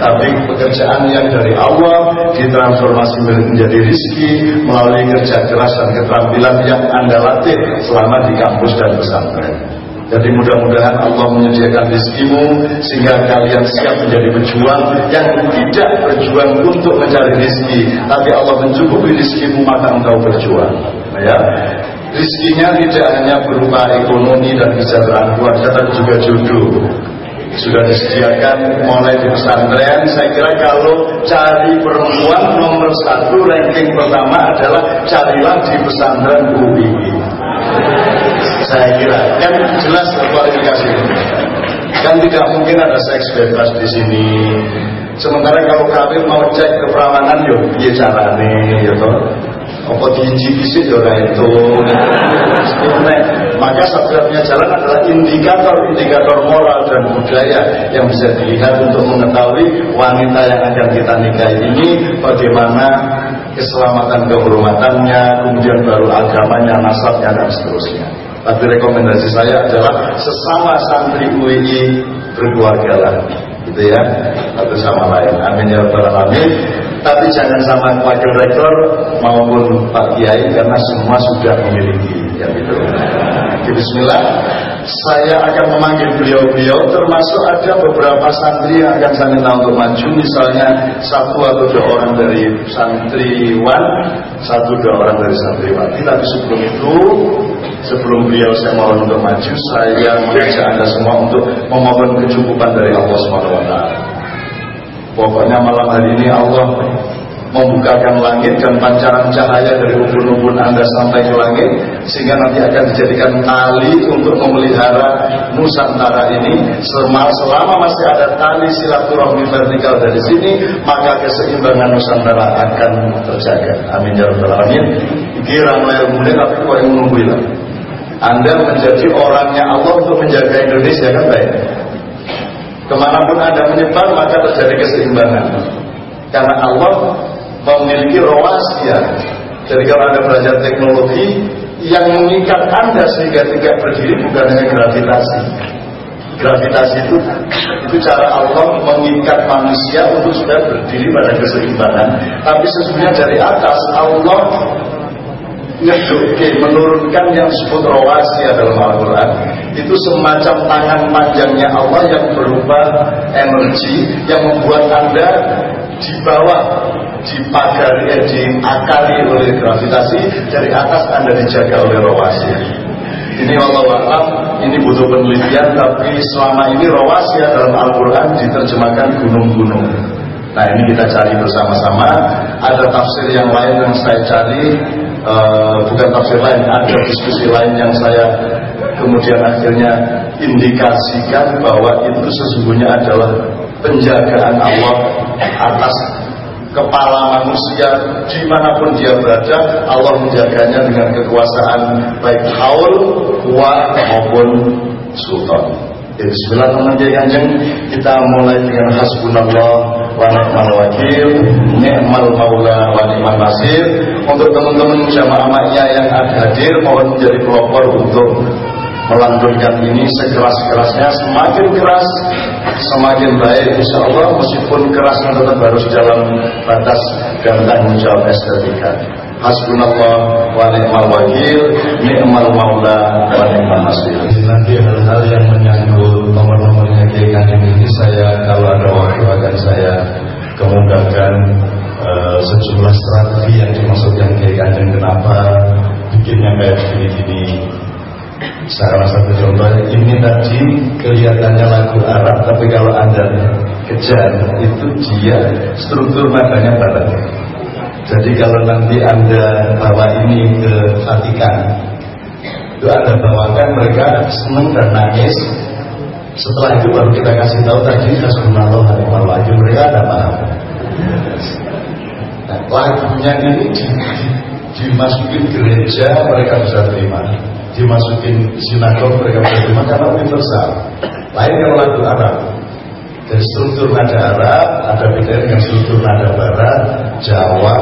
S2: Tapi pekerjaan yang dari Allah ditransformasi menjadi rizki melalui kerja keras dan keterampilan yang Anda latih selama di kampus dan pesantren. Jadi mudah-mudahan Allah menyediakan rezekimu sehingga kalian siap menjadi pejuang yang tidak berjuang untuk mencari rezeki, tapi Allah mencukupi rezekimu maka engkau berjuang. Ya, Rizkinya tidak hanya berupa ekonomi dan kesejahteraan keluarga, tapi juga jodoh. Sudah disediakan mulai di pesantren. Saya kira kalau cari perempuan nomor satu ranking pertama adalah carilah di pesantren UBI saya kira kan jelas kualifikasi. Kan tidak mungkin ada seks bebas di sini. Sementara kalau kami mau cek keperawanan yuk ya carane ya toh? Apa diinci bisik ya ora itu? Maka satu-satunya jalan adalah indikator-indikator moral dan budaya yang bisa dilihat untuk mengetahui wanita yang akan kita nikahi ini bagaimana keselamatan kehormatannya, kemudian baru agamanya, nasabnya dan seterusnya. Tapi rekomendasi saya adalah sesama santri UII berkeluarga gitu ya, satu sama lain. Amin ya rabbal alamin. Tapi jangan sama wakil rektor maupun Pak Kiai karena semua sudah memiliki ya gitu. Bismillah saya akan memanggil beliau-beliau termasuk ada beberapa santri yang akan saya minta untuk maju. Misalnya satu atau dua orang dari santriwan satu dua orang dari santriwati. Tapi sebelum itu sebelum beliau saya mohon untuk maju saya mengajak anda semua untuk memohon kecukupan dari Allah SWT pokoknya malam hari ini Allah membukakan langit dan pancaran cahaya dari ubun-ubun Anda sampai ke langit sehingga nanti akan dijadikan tali untuk memelihara Nusantara ini. Selama, masih ada tali silaturahmi vertikal dari sini maka keseimbangan Nusantara akan terjaga. Amin ya rabbal alamin. Kira mulai mulai tapi kau yang menunggu Anda menjadi orangnya Allah untuk menjaga Indonesia kan baik ke mana pun Anda menyebar maka terjadi keseimbangan. Karena Allah memiliki rawasia. Jadi kalau Anda belajar teknologi yang mengikat Anda sehingga tidak berdiri bukan hanya gravitasi. Gravitasi itu itu cara Allah mengikat manusia untuk sudah berdiri pada keseimbangan. Tapi sesungguhnya dari atas Allah menurunkan yang disebut rawasia dalam Al-Quran itu semacam tangan panjangnya Allah yang berupa energi yang membuat anda di bawah dipagari, eh, diakali oleh gravitasi dari atas Anda dijaga oleh rawasya. Ini Allah alam, ini butuh penelitian, tapi selama ini rawasya dalam Al-Quran diterjemahkan gunung-gunung. Nah ini kita cari bersama-sama. Ada tafsir yang lain yang saya cari, uh, bukan tafsir lain, ada diskusi lain yang saya kemudian akhirnya indikasikan bahwa itu sesungguhnya adalah penjagaan Allah atas kepala manusia di mana pun dia berada Allah menjaganya dengan kekuasaan baik haul, kuat maupun sultan. Jadi Bismillahirrahmanirrahim kita mulai dengan hasbunallah wa ni'mal wakil ni'mal maula wa ni'mal nasir. Untuk teman-teman jamaah yang hadir mohon menjadi pelopor untuk melanjutkan ini sekeras-kerasnya semakin keras semakin baik insya Allah meskipun kerasnya tetap harus dalam batas dan tanggung jawab estetika. Hasbunallah wa ni'mal wakil ni'mal maula wa ni'mal nasir.
S3: Nanti hal-hal yang menyangkut nomor-nomornya Kiai ini saya kalau ada waktu akan saya kemukakan uh, sejumlah strategi yang dimaksudkan Kiai Kanjeng kenapa bikinnya kayak begini-gini Salah satu contohnya ini tadi kelihatannya lagu Arab tapi kalau anda kejar itu dia struktur nadanya barat. Jadi kalau nanti anda bawa ini ke Vatikan itu anda bawakan mereka senang dan nangis. Setelah itu baru kita kasih tahu tadi Rasulullah Harimau lagi mereka ada paham nah, lagunya ini di, di, dimasukin gereja mereka bisa terima dimasukin sinagog mereka berterima karena universal. Lain kalau lagu Arab. Dari struktur nada Arab ada beda dengan struktur nada Barat, Jawa,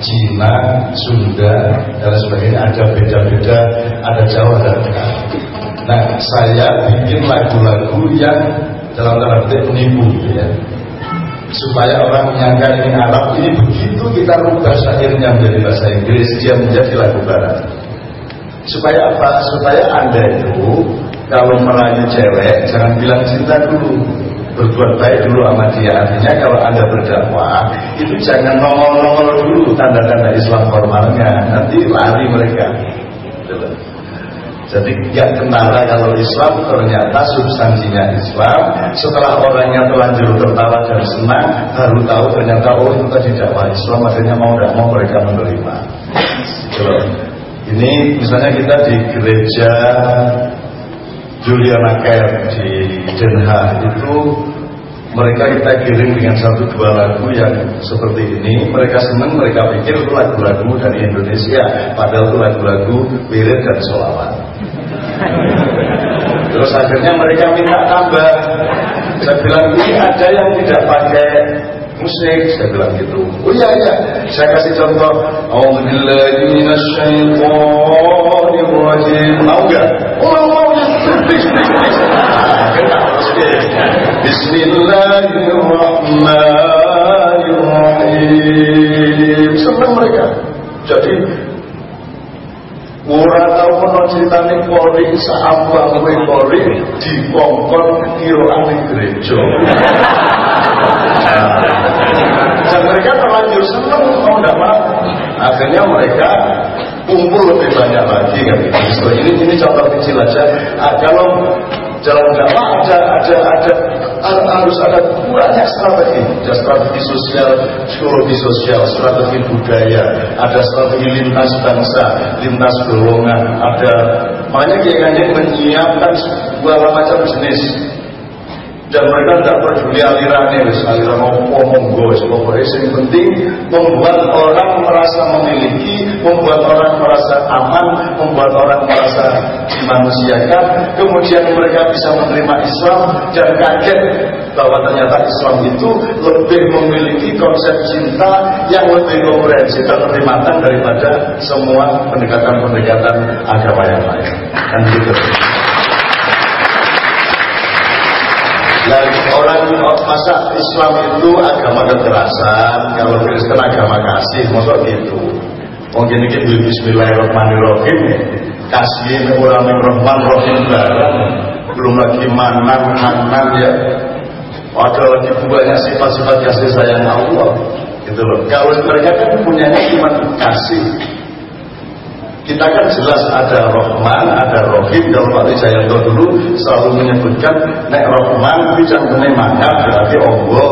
S3: Cina, Sunda dan sebagainya ada beda-beda, ada Jawa dan Tengah. Nah, saya bikin lagu-lagu yang dalam tanda petik menipu, ya supaya orang menyangka ini Arab ini begitu kita rubah syairnya menjadi bahasa Inggris dia menjadi lagu Barat Supaya apa? Supaya Anda itu kalau merayu cewek jangan bilang cinta dulu. Berbuat baik dulu sama dia. Artinya kalau Anda berdakwah itu jangan nongol-nongol dulu tanda-tanda Islam formalnya. Nanti lari mereka. Jadi gak kenara kalau Islam ternyata substansinya Islam. Setelah orangnya terlanjur tertawa dan senang, baru tahu ternyata oh itu tadi dakwah Islam. Akhirnya mau tidak mau mereka menerima. Ini misalnya kita di gereja Juliana Care di Den Haag itu mereka kita kirim dengan satu dua lagu yang seperti ini. Mereka senang mereka pikir itu lagu-lagu dari Indonesia padahal itu lagu-lagu wirid dan solawat terus akhirnya mereka minta tambah. Saya bilang ini ada yang tidak pakai
S2: musik saya bilang gitu. Oh iya iya. Saya kasih contoh Alhamdulillah mau gak? oh mau mau ya Bismillahirrahmanirrahim. Senang mereka. Jadi Ora tau ono critane Polri saambang kowe Polri dikongkon kiroane gereja. Dan mereka terlanjur senang mau tidak mau. Akhirnya mereka kumpul lebih banyak lagi kan. So, ini ini contoh kecil aja. Ah, kalau jalan dakwah ada ada ada harus ada banyak strategi ada strategi sosial psikologi sosial strategi budaya ada strategi lintas bangsa lintas golongan ada makanya kayak menyiapkan segala macam jenis dan mereka tidak peduli alirannya wis aliran opo monggo pokoknya. Yang penting membuat orang merasa memiliki membuat orang merasa aman membuat orang merasa dimanusiakan. Kemudian mereka bisa menerima Islam dan kaget bahwa ternyata Islam itu lebih memiliki konsep cinta yang lebih komprehensif dan lebih matang daripada semua pendekatan-pendekatan agama yang lain. Kan gitu dan orang masa Islam itu agama kekerasan, kalau Kristen agama kasih, maksud gitu. Mungkin ini Bismillahirrahmanirrahim, kasih orang Rahman Rahim barang, belum lagi manan manan ya. Ada lagi banyak sifat-sifat kasih sayang Allah. Gitu loh. Kalau mereka kan punya cuma kasih, kita kan jelas ada Rohman, ada Rohim. Kalau Pak Jayanto dulu selalu menyebutkan Nek Rohman bisa mengenai mangga berarti Allah.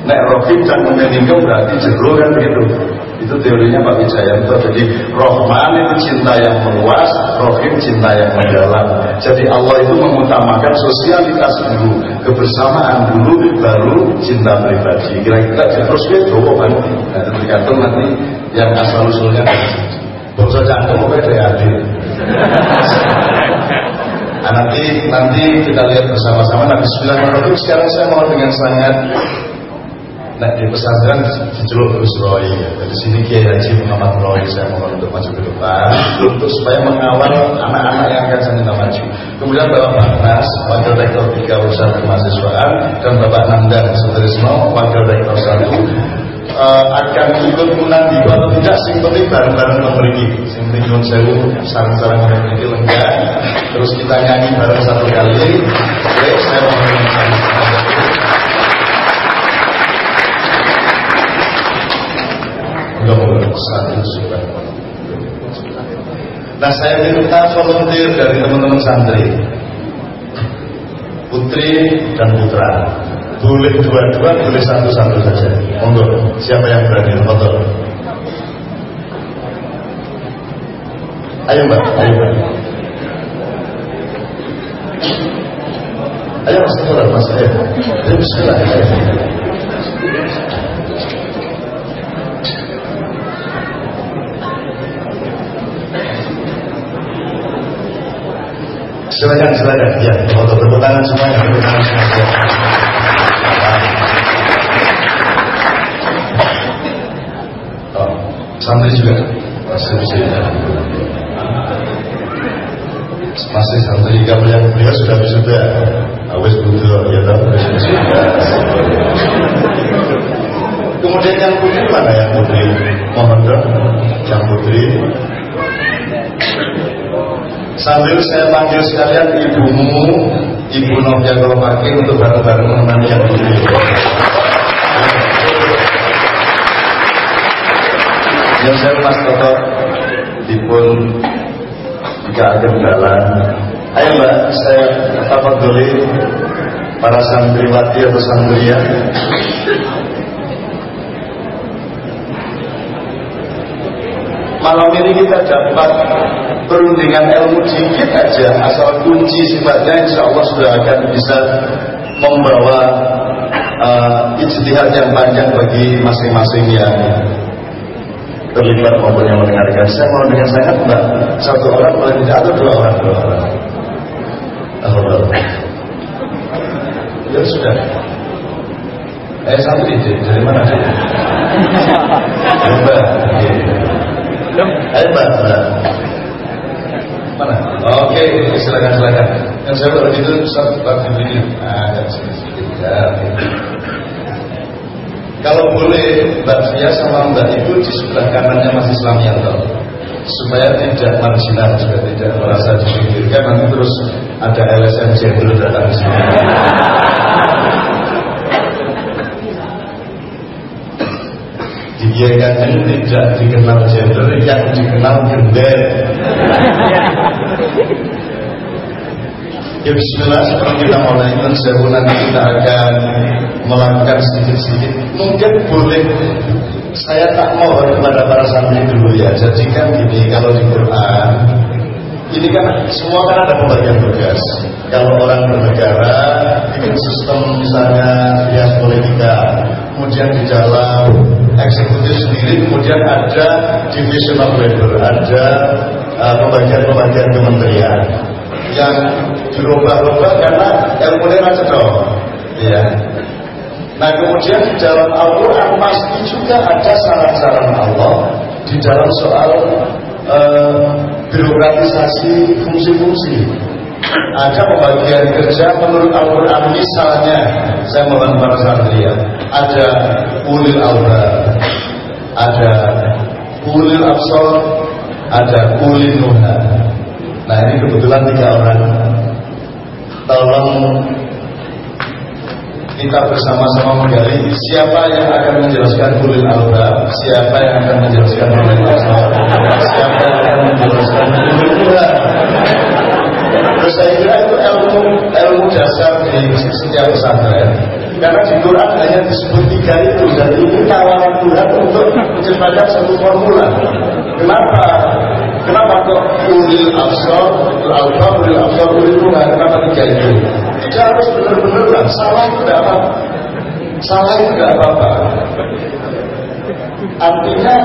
S2: Nek Rohim dan meninggal berarti jeru kan begitu. Itu teorinya Pak Wijayanto. Jadi Rohman itu cinta yang meluas, Rohim cinta yang mendalam. Jadi Allah itu mengutamakan sosialitas dulu, kebersamaan dulu, baru cinta pribadi. Kira-kira terus itu kan? Nah, tergantung nanti yang asal usulnya. Cangkem oke dari adil. Nah, nanti nanti kita lihat bersama-sama. Nah, Bismillahirrahmanirrahim. Sekarang saya mau dengan sangat Nah di pesantren diceluk Gus Roy ya. Sini Kiai Haji Muhammad Roy saya mohon untuk maju ke depan untuk supaya mengawal anak-anak yang akan saya minta maju. Kemudian Bapak Barnas, Wakil Rektor 3 Usaha Kemahasiswaan dan Bapak Nandan Sutrisno, Wakil Rektor 1 uh, akan ikut menanti kalau tidak sing penting bareng-bareng memiliki sing penting nyuwun sewu sarang-sarang memiliki lengkap terus kita nyanyi bareng satu kali. Oke saya mau satu. Nah saya minta volunteer dari teman-teman santri. Putri dan Putra boleh dua-dua, boleh satu-satu saja. Monggo, siapa yang berani? Foto. Ayo mbak, ayo mbak. Ayo mas, turun mas, ayo. Ayo bismillah, ayo. Silakan, silakan. Ya, foto tepuk tangan semuanya, tepuk tangan semuanya. Santri juga masih bisa masih santri kalau yang beliau sudah sudah awes butuh ya tahu. Kemudian yang putri mana? Yang putri mohon dong yang putri. Sambil saya panggil sekalian ibumu ibu Novia kalau pakai untuk bareng-bareng menemani yang putri yang saya Mas Toto dipun jika ada jalan ayo mbak saya apa dulu para santriwati atau santria malam ini kita dapat perundingan ilmu dikit aja asal kunci sifatnya insya Allah sudah akan bisa membawa uh, ijtihad yang panjang bagi masing-masing yang terlibat maupun yang mendengarkan saya mau dengan sangat mbak satu orang boleh tidak atau dua orang dua orang Allah ya sudah eh santri dari mana sih? Mbak. Ayo Mbak. Mana? Oke, silakan silakan. Yang saya kalau itu satu bab ini. Sini sedikit ya. Kalau boleh Mbak Fia sama Mbak Ibu di sebelah kanannya Mas Islam Yanto supaya tidak marginal juga tidak merasa disingkirkan nanti terus ada LSM gender datang di sini. Dia kan tidak dikenal gender yang dikenal gender. Ya bismillah seperti kita mulai sebu nanti kita akan melakukan sedikit-sedikit. Mungkin boleh saya tak mohon kepada para santri dulu ya. Jadikan gini kalau di Quran Ini kan semua kan ada pembagian tugas. Kalau orang bernegara Bikin sistem misalnya rias politika Kemudian di dalam eksekutif sendiri Kemudian ada division of labor Ada uh, pembagian-pembagian uh, kementerian yang dirubah-rubah karena ilmu ini cedok. Ya. Nah kemudian di dalam Al-Quran pasti juga ada saran-saran Allah di dalam soal uh, birokratisasi fungsi-fungsi. Ada pembagian kerja menurut Al-Quran misalnya saya mohon para santri ya, ada ulil alba, ada ulil absor, ada ulil nuha. Nah ini kebetulan tiga orang tolong kita bersama-sama menggali siapa yang akan menjelaskan ulil alba, siapa yang akan menjelaskan ulil asal, siapa yang akan menjelaskan ulil ula. Terus saya kira itu ilmu ilmu dasar di setiap pesantren. Karena di Quran hanya disebut tiga itu dan ini tawaran Tuhan untuk menciptakan satu formula. Kenapa? Kenapa kok ulil absor, alfa, ulil absor, ulil rumah, kenapa tiga itu? Tidak harus benar-benar lah, salah itu tidak apa Salah itu tidak apa-apa. Artinya,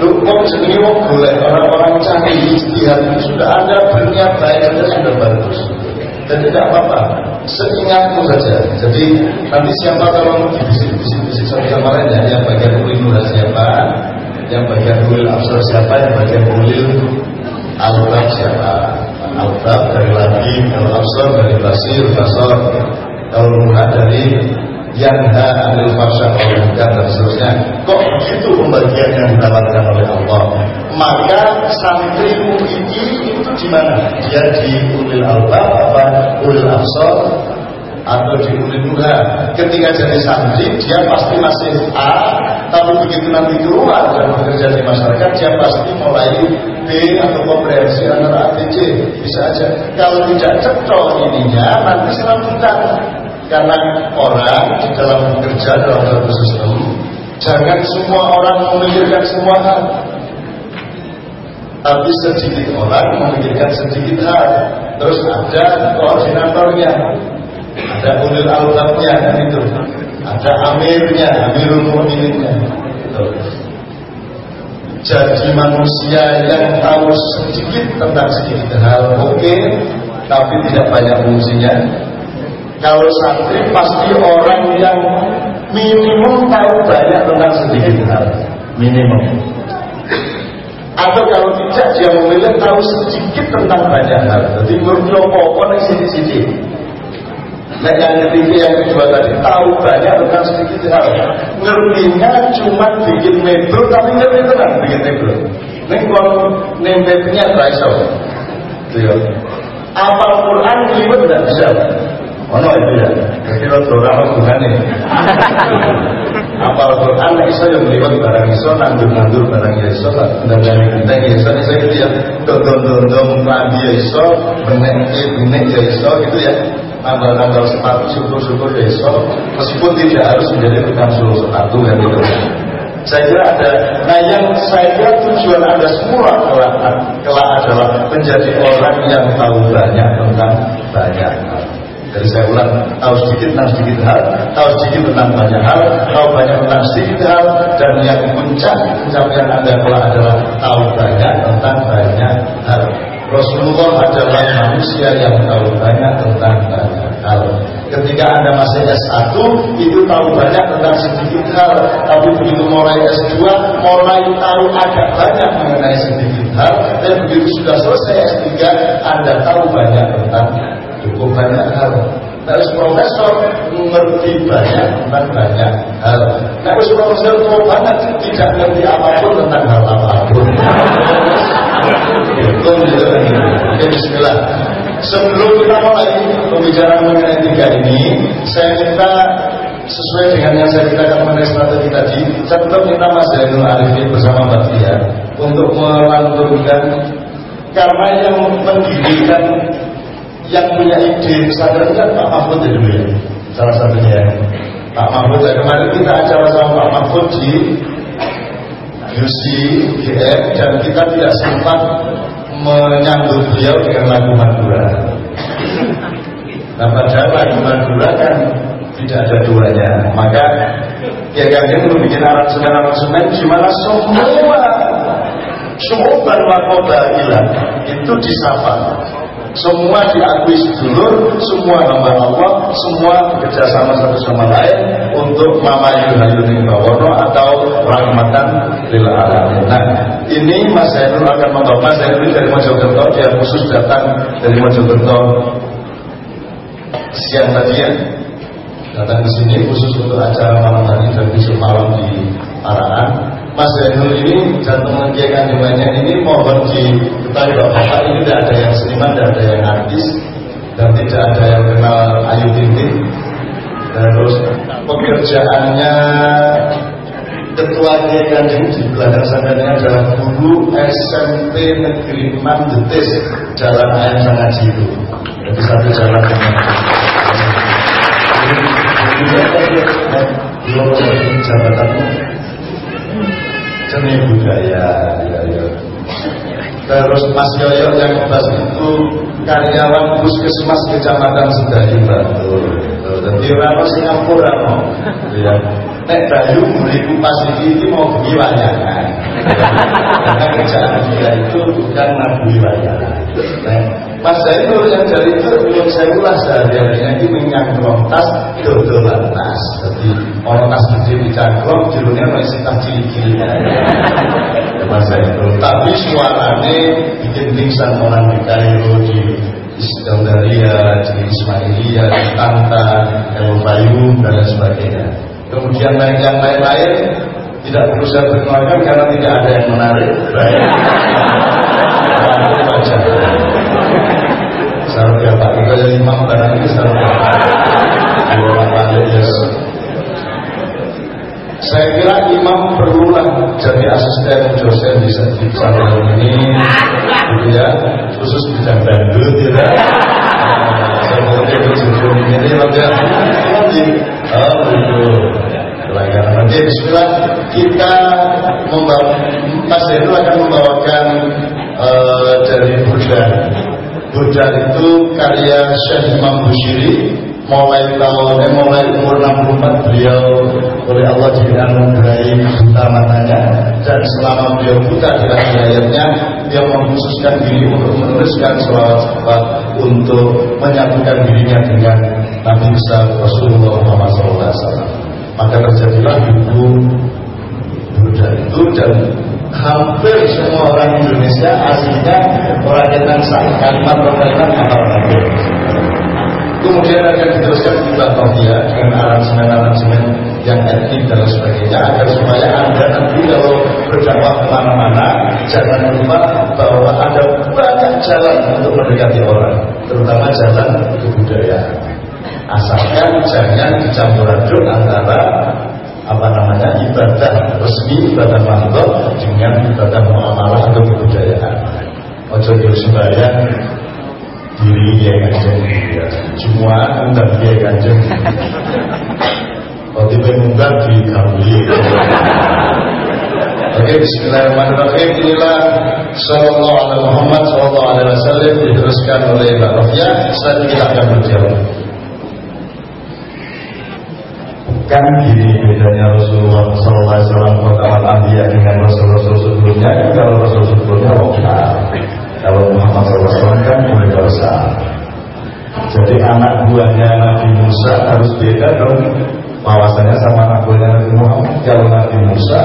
S2: lu kok sendiri mau boleh orang-orang canggih istihad sudah ada berniat baik saja sudah bagus. Jadi tidak apa-apa, seingatmu saja. Jadi nanti siapa kalau bisik-bisik sama lain ya, yang bagian ulil siapa, yang bagian ulil absor siapa, yang bagian ulil altab siapa. Altab dari lagi, kalau absor dari basir, basor, kalau muha dari yang anil fasya wal dan seterusnya. Kok begitu pembagian yang didapatkan oleh Allah? Maka santri ini itu di mana? Dia di ulil albab apa ulil absor atau di muda ketika jadi santri dia pasti masih A tapi begitu nanti keluar dan bekerja di masyarakat dia pasti mulai B atau komprehensi antara A B C. Bisa aja. Kalau tidak cocok ininya nanti selanjutnya karena orang di dalam bekerja dalam satu sistem jangan semua orang memikirkan semua hal. Tapi sedikit orang memikirkan sedikit hal. Terus ada koordinatornya ada ulil albabnya kan itu ada amirnya amirul mu'mininnya. Jadi manusia yang tahu sedikit tentang sedikit hal oke okay, tapi tidak banyak fungsinya. Kalau santri pasti orang yang minimum tahu banyak tentang sedikit hal. Minimum. Atau kalau tidak dia memilih tahu sedikit tentang banyak hal. Jadi menurut apa-apa sini-sini Nah yang ketiga yang kedua tadi tahu banyak tentang sedikit hal. Ngertinya cuma bikin mebel tapi ngerti tenang bikin mebel. Ini kalau nempelnya raiso. Itu ya. Apal Quran liwat tidak bisa. Oh no itu ya. Jadi lo dorang hubungannya. Apal Quran tidak bisa yang liwat barang iso, nandur-nandur barang iso, dan dari kita iso, iso gitu ya. Dondong-dondong lambi iso, benek-benek iso gitu ya tanggal-tanggal sepatu syukur-syukur besok meskipun tidak harus menjadi tukang suruh sepatu kan gitu. Saya kira ada nah yang saya kira tujuan anda semua kelak, kelak adalah menjadi orang yang tahu banyak tentang banyak hal. Jadi saya ulang tahu sedikit tentang sedikit hal tahu sedikit tentang banyak hal tahu banyak tentang sedikit hal dan yang puncak pencapaian anda kelak adalah tahu banyak tentang banyak Rasulullah adalah manusia yang tahu banyak tentang banyak hal. Ketika Anda masih S1, itu tahu banyak tentang sedikit hal. Tapi begitu mulai S2, mulai tahu agak banyak mengenai sedikit hal. Dan begitu sudah selesai S3, Anda tahu banyak tentang cukup banyak hal. Harus profesor mengerti banyak tentang banyak hal. Nah, profesor tua banget tidak mengerti apa pun tentang hal apa pun. Oke, Bismillah. Sebelum kita mulai pembicaraan mengenai tiga ini, saya minta sesuai dengan yang saya katakan mengenai strategi tadi, saya tetap minta Mas Zainul Arifin bersama Mbak Tia untuk melanturkan karena yang mendirikan yang punya ide pesantren kan Pak Mahfud ya dulu ya. Salah satunya ya. Pak Mahfud ya kemarin kita acara sama Pak Mahfud di UC GM dan kita tidak sempat menyambut beliau dengan lagu Madura. Nah padahal lagu Madura kan tidak ada duanya. Maka ya kan bikin aransemen-aransemen gimana semua semua bermakna hilang. Itu disapa semua diakui sedulur, semua hamba Allah, semua bekerjasama satu sama lain untuk Mama Yuhayuning Bawono atau rahmatan lil alamin. Nah, ini Mas Zainul akan membawa. Mas Zainul dari Mojokerto, dia khusus datang dari Mojokerto. Siang tadi ya datang ke sini khusus untuk acara malam hari dan besok malam di Arahan Mas Zainul ini jantung mengiakan banyak ini mohon diketahui Bapak ini tidak ada yang seniman, tidak ada yang artis dan tidak ada yang kenal Ayu Tintin terus pekerjaannya ketua Kiai Kanjeng di belakang sana adalah guru SMP Negeri Mandetis Jalan Ayam Sangat Jiru jadi satu jalan dengan ini jabatan seni budaya ya, ya. terus Mas Yoyo yang membahas itu karyawan puskesmas kecamatan Sedayu Batu jadi rano Singapura no? Ya Nek Bayu beli pas ini mau beli wayangan karena kerjaan dia itu bukan nabi wayangan Mas Zainul yang dari itu belum saya ulas sehari-harinya ini menyangklong tas dodolan tas jadi orang tas gede dicangklong judulnya masih tas cili-cili Mas Zainul tapi suaranya bikin pingsan orang di Kairo di Iskandaria, di Ismailia, di Tanta, El Fayum dan sebagainya kemudian yang lain-lain tidak perlu saya perkenalkan karena tidak ada yang menarik. Baik Sarung ya Pak. Kita jadi imam barang ini sarung Dua ya. Saya kira imam perlulah jadi asisten dosen di pesantren ini gitu ya. Khusus bidang bandut ya. Saya mau jujur ini ya. Oh gitu pelajaran nanti kita membawa Mas Heru akan membawakan uh, dari Buddha. Buddha itu karya Syekh Imam Bushiri mulai tahun eh, mulai umur 64 beliau oleh Allah dianugerahi buta matanya. Dan selama beliau buta dengan hidayatnya dia mengkhususkan diri untuk menuliskan selawat untuk menyatukan dirinya dengan Nabi besar Rasulullah Muhammad SAW terjadilah buku Buddha itu dan hampir semua orang Indonesia aslinya orang yang sah kalimat per kalimat hafal. Kemudian akan diteruskan di Batavia dengan aransemen-aransemen yang etik dan sebagainya agar supaya anda nanti kalau berdakwah ke mana-mana jangan lupa bahwa ada banyak jalan untuk mendekati orang, terutama jalan kebudayaan. Asalkan jangan dicampur aduk antara apa namanya ibadah resmi ibadah mandor dengan ibadah muamalah atau kebudayaan ojo sembahyang diri ya kanjeng semua undang dia kanjeng waktu itu munggah di kamuli Oke, Bismillahirrahmanirrahim. Inilah Sallallahu Alaihi Muhammad Sallallahu Alaihi Wasallam diteruskan oleh Mbak Rafia. Selanjutnya kita akan berdialog. Kan gini bedanya Rasulullah Sallallahu Alaihi Wasallam Anbiya dengan Rasul-Rasul sebelumnya kan Kalau Rasul sebelumnya Wokal Kalau Muhammad SAW kan mulai dosa Jadi anak buahnya Nabi Musa harus beda dong. Wawasannya sama anak buahnya Nabi Muhammad. Kalau Nabi Musa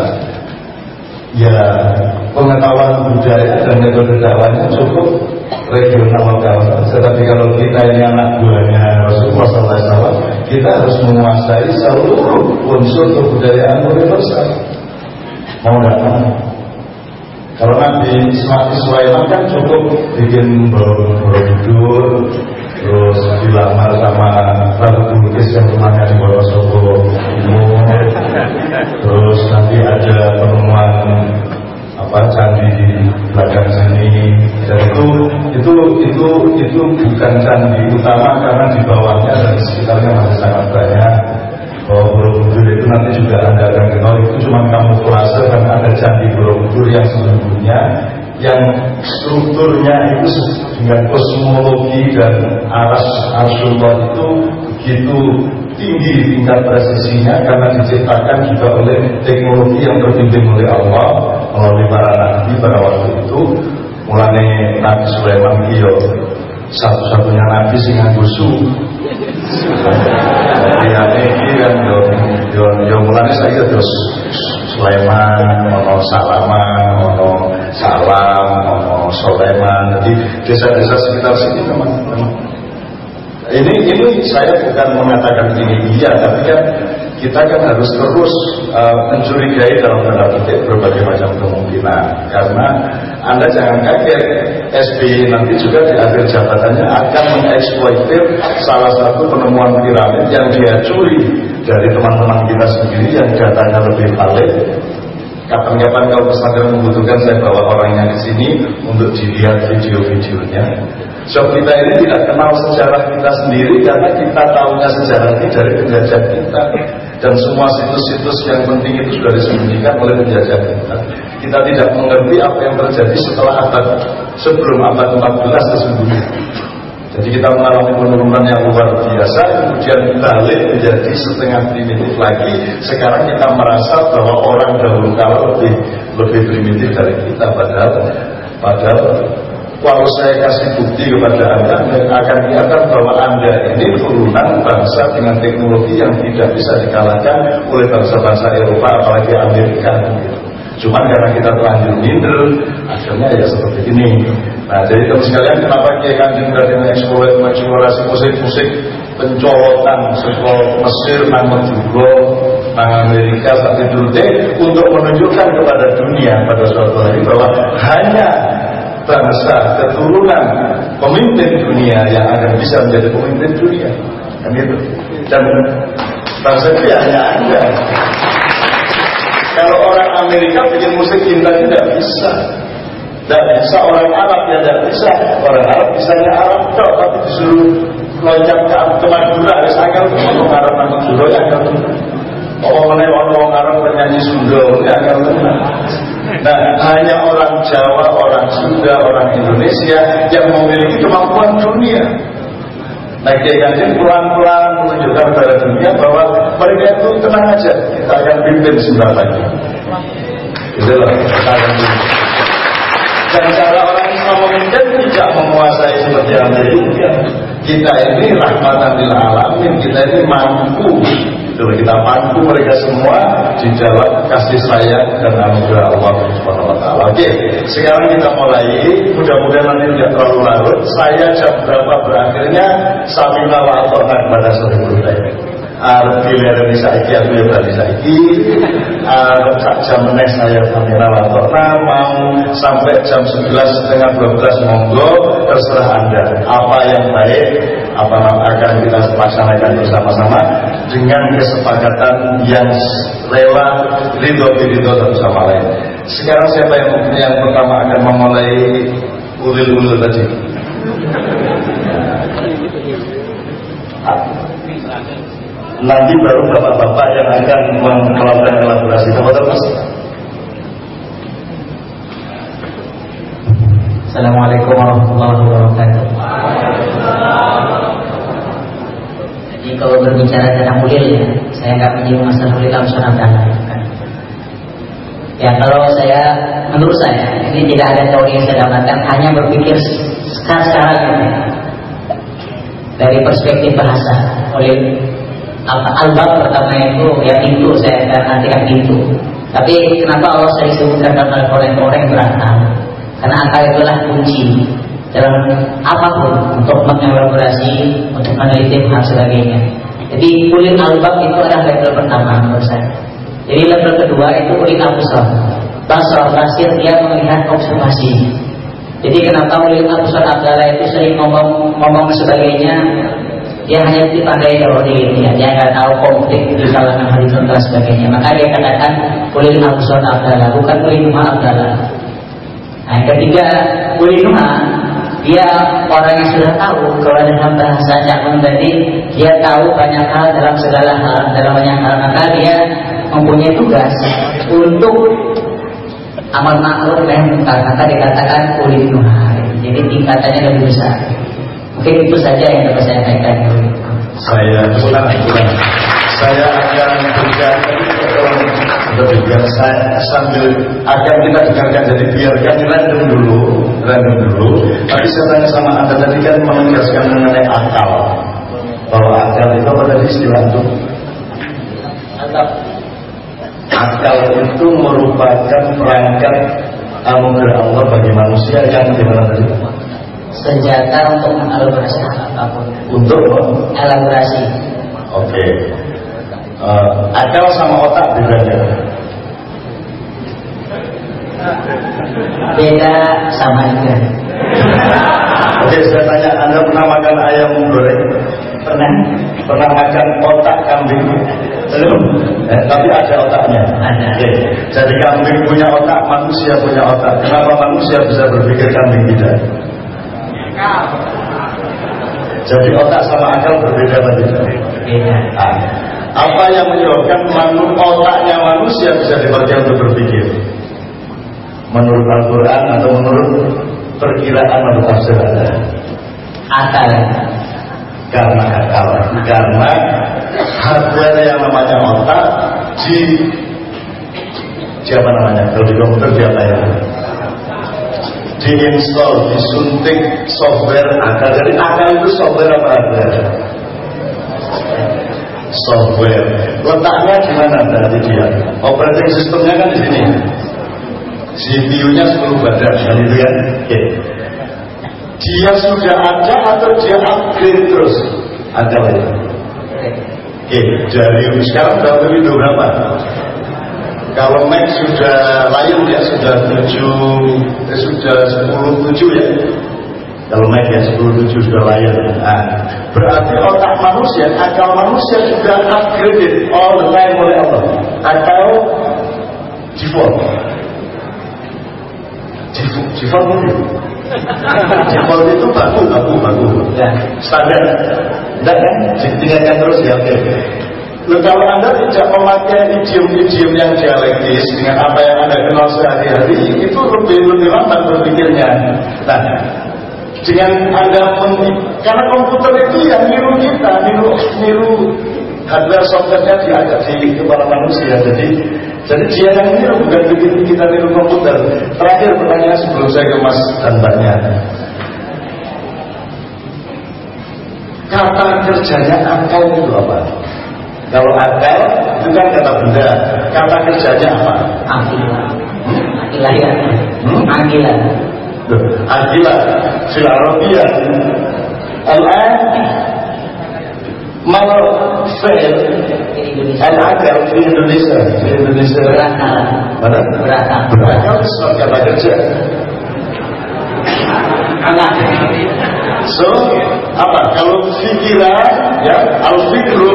S2: ya pengetahuan budaya dan metode dakwahnya cukup regional lokal tetapi kalau kita ini anak buahnya Rasulullah SAW kita harus menguasai seluruh unsur kebudayaan universal. Mau mau. Kalau Nabi Sulaiman kan cukup bikin Borobudur terus dilamar sama Ratu Bulkis yang rumahnya di Wonosobo terus nanti ada penemuan apa candi di belakang sini dan itu itu itu itu bukan candi utama karena di bawahnya dan sekitarnya masih sangat banyak. Bahwa Borobudur itu nanti juga anda akan kenal itu cuma kamu kamuflase karena ada candi Borobudur yang sesungguhnya yang strukturnya itu dengan kosmologi dan aras arsulullah itu begitu tinggi tingkat presisinya karena diciptakan juga oleh teknologi yang terbimbing oleh Allah melalui para nabi pada waktu itu mulai Nabi Sulaiman iyo satu-satunya nabi sing nganggo Ya ini kan yo yo yo mulane saya terus Sulaiman, ono Salaman, ono Salam, ono Sulaiman. Jadi desa-desa sekitar sini memang ini ini saya bukan mengatakan ini iya, tapi kan kita kan harus terus uh, mencurigai dalam tanda petik berbagai macam kemungkinan. Karena anda jangan kaget SBY nanti juga di akhir jabatannya akan mengeksploitir salah satu penemuan piramid yang dia curi dari teman-teman kita sendiri yang datanya lebih valid. Kapan-kapan kalau pesantren membutuhkan saya bawa orangnya ke sini untuk dilihat video-videonya. So kita ini tidak kenal sejarah kita sendiri karena kita tahunya sejarah ini dari penjajah kita dan semua situs-situs yang penting itu sudah disembunyikan oleh penjajah kita. Kita tidak mengerti apa yang terjadi setelah abad sebelum abad 14 sesungguhnya. Jadi kita mengalami penurunan yang luar biasa, kemudian balik menjadi setengah primitif lagi. Sekarang kita merasa bahwa orang dahulu kala lebih lebih primitif dari kita, padahal padahal kalau saya kasih bukti kepada Anda, akan kelihatan bahwa Anda ini turunan bangsa dengan teknologi yang tidak bisa dikalahkan oleh bangsa-bangsa Eropa, apalagi Amerika. Cuman karena kita terlanjur minder, akhirnya ya seperti ini. Nah, jadi teman sekalian, kenapa Kiai Kanjeng berarti mengeksplorasi musik-musik pencolotan sekolah Mesir, juga, nang Amerika, tapi dulu untuk menunjukkan kepada dunia pada suatu hari bahwa hanya bangsa keturunan pemimpin dunia yang akan bisa menjadi pemimpin dunia. Kan itu dan bangsa itu ya hanya anda. Kalau orang Amerika bikin musik cinta tidak bisa. Tidak bisa orang Arab ya tidak bisa. Orang Arab bisanya Arab tapi disuruh loncat ke, Madura harus angkat ngomong Arab Madura ya kan. Oh, orang penyanyi Sunda ya kan Nah, hanya orang Jawa, orang Sunda, orang Indonesia yang memiliki kemampuan dunia. Nah, Kiai pelan-pelan menunjukkan kepada dunia bahwa mereka itu tenang aja, kita akan pimpin kita akan pimpin. Dan cara orang Islam memimpin tidak menguasai seperti Amerika. Kita ini rahmatan lil alamin, kita ini mampu kalau kita mampu mereka semua di dalam kasih sayang dan anugerah Allah Subhanahu wa taala. Oke, sekarang kita mulai. Mudah-mudahan nanti tidak terlalu larut. Saya jam berapa berakhirnya samina wa atona kepada sore ini. Arab di saiki aku ya berarti saiki sak jam saya kamera watokna mau sampai jam 11 setengah 12 monggo terserah anda apa yang baik apa akan kita laksanakan bersama-sama dengan kesepakatan yang rela ridho ridho satu sama lain sekarang siapa yang yang pertama akan memulai ulil-ulil tadi nanti baru bapak-bapak yang akan melakukan elaborasi kepada Mas.
S4: Assalamualaikum warahmatullahi wabarakatuh. Jadi kalau berbicara tentang ulil ya, saya nggak menyinggung masalah ulil amsana dana. Ya kalau saya, menurut saya, ini tidak ada teori yang saya dapatkan, hanya berpikir ini. dari perspektif bahasa oleh apa albab pertama itu ya pintu saya artikan pintu tapi kenapa Allah sering sebutkan dalam Al-Quran orang berakal karena akal itulah kunci dalam apa pun untuk mengelaborasi untuk meneliti hal sebagainya. Jadi kulit albab itu adalah level pertama menurut saya. Jadi level kedua itu kulit abusar basar basir dia melihat observasi. Jadi kenapa kulit abusar Abdallah itu sering ngomong ngomong sebagainya? Dia hanya dipandai teori ya, dia nggak tahu konflik di kalangan dan sebagainya. Maka dia katakan kulil absor abdallah bukan kulinuha abdallah nah yang ketiga kulinuha dia orang yang sudah tahu kalau dalam bahasa Jepang tadi dia tahu banyak hal dalam segala hal dalam banyak hal maka dia mempunyai tugas untuk amal maklum dan munkar maka dikatakan kulinuha jadi tingkatannya lebih besar Mungkin itu saja yang dapat saya katakan.
S2: Saya ulang, ulang. Saya akan berikan biar saya sambil akan kita dengarkan jadi biarkan random dulu, random dulu. Tapi saya tanya sama anda tadi kan menegaskan mengenai akal. Bahwa akal itu apa tadi istilah itu? Akal itu merupakan perangkat anugerah Allah bagi manusia yang gimana tadi?
S4: senjata untuk mengelaborasi apa pun.
S2: Untuk
S4: elaborasi.
S2: Oke. Okay. Uh, eh, akal sama otak bedanya?
S4: Beda sama juga.
S2: Oke, saya tanya, Anda pernah makan ayam goreng?
S4: Pernah.
S2: Pernah makan otak kambing? Belum. Eh, tapi ada otaknya.
S4: Ada.
S2: Oke. Jadi kambing punya otak, manusia punya otak. Kenapa manusia bisa berpikir kambing tidak? Jadi otak sama akal berbeda tadi. Nah, apa yang menyebabkan manu, otaknya manusia bisa dipakai untuk berpikir? Menurut Al-Quran atau menurut perkiraan atau tafsir ada?
S4: Akal.
S2: Karena akal. Karena hardware yang namanya otak di siapa namanya? Kalau di komputer di apa ya? diinstal, disuntik software akal. Jadi akal itu software apa hardware? Software. Letaknya di mana berarti dia? Operating sistemnya kan di sini. CPU-nya 10 badan, kan itu ya? Oke. Dia sudah ada atau dia upgrade terus? Ada lagi. Oke, dari sekarang sudah Windows berapa? Kalau Mac sudah lain ya sudah tujuh, eh, sudah sepuluh tujuh ya. Kalau Mac ya sepuluh tujuh sudah lain. Nah, berarti otak manusia, akal manusia juga upgraded all the time oleh Allah. Atau default. Default mungkin. Default itu baku, baku, baku. Ya. Standar. Tidak kan? Ditinggalkan terus ya, oke. Loh, kalau Anda tidak memakai idiom-idiom yang dialektis dengan apa yang Anda kenal sehari-hari, itu lebih lebih lambat berpikirnya. Nah, dengan Anda karena komputer itu yang niru kita, niru niru hardware softwarenya ada di kepala manusia. Jadi jadi dia yang niru bukan bikin kita niru komputer. Terakhir pertanyaan sebelum saya ke Mas dan Mbaknya. Kata kerjanya akal itu apa? Kalau akal itu kan kata benda. Kata kerjanya apa?
S4: Akilah. Hmm? Akilah ya. Hmm? Akilah.
S2: Akilah. Fil Arabiyah. Al-an mal fail al-akal di Indonesia. Di Indonesia.
S4: Berakal.
S2: Mana?
S4: Berakal.
S2: Berakal sebab kata kerja.
S4: Anak.
S2: So, apa? Kalau pikiran, ya, al-fikru,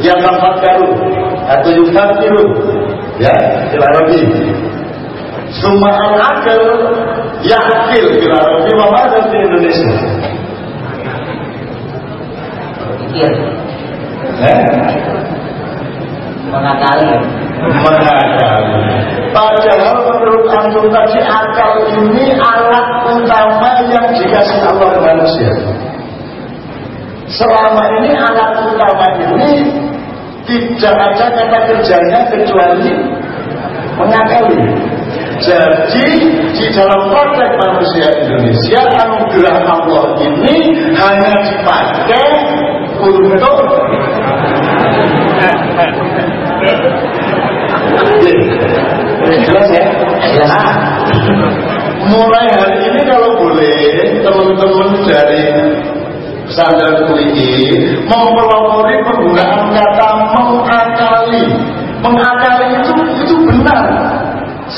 S2: yang karu atau yufakiru, ya, fil Arabi. Summa al-akal yakil fil Arabi ada di Indonesia.
S4: Pikir.
S2: Eh?
S4: Mengakali.
S2: Mengakali. Padahal menurut antum tadi akal ini alat utama yang dikasih Allah manusia. Selama ini alat utama ini tidak ada kata kerjanya kecuali mengakali. Jadi di dalam konteks manusia Indonesia anugerah Allah ini hanya dipakai jelas ya?
S4: Ya.
S2: Mulai hari ini kalau boleh teman-teman dari pesantren ini mempelopori penggunaan kata mengakali, mengakali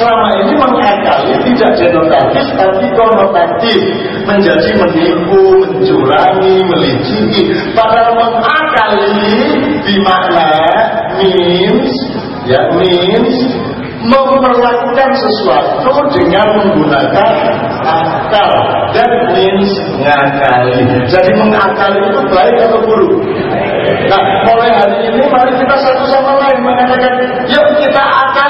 S2: Selama ini mengakali tidak denotatif tapi konotatif menjadi menipu, mencurangi, meliciki. Padahal mengakali dimakna means ya means memperlakukan sesuatu dengan menggunakan akal dan means mengakali. Jadi mengakali itu baik atau buruk? Nah, mulai hari ini mari kita satu sama lain mengatakan, yuk kita akali ini.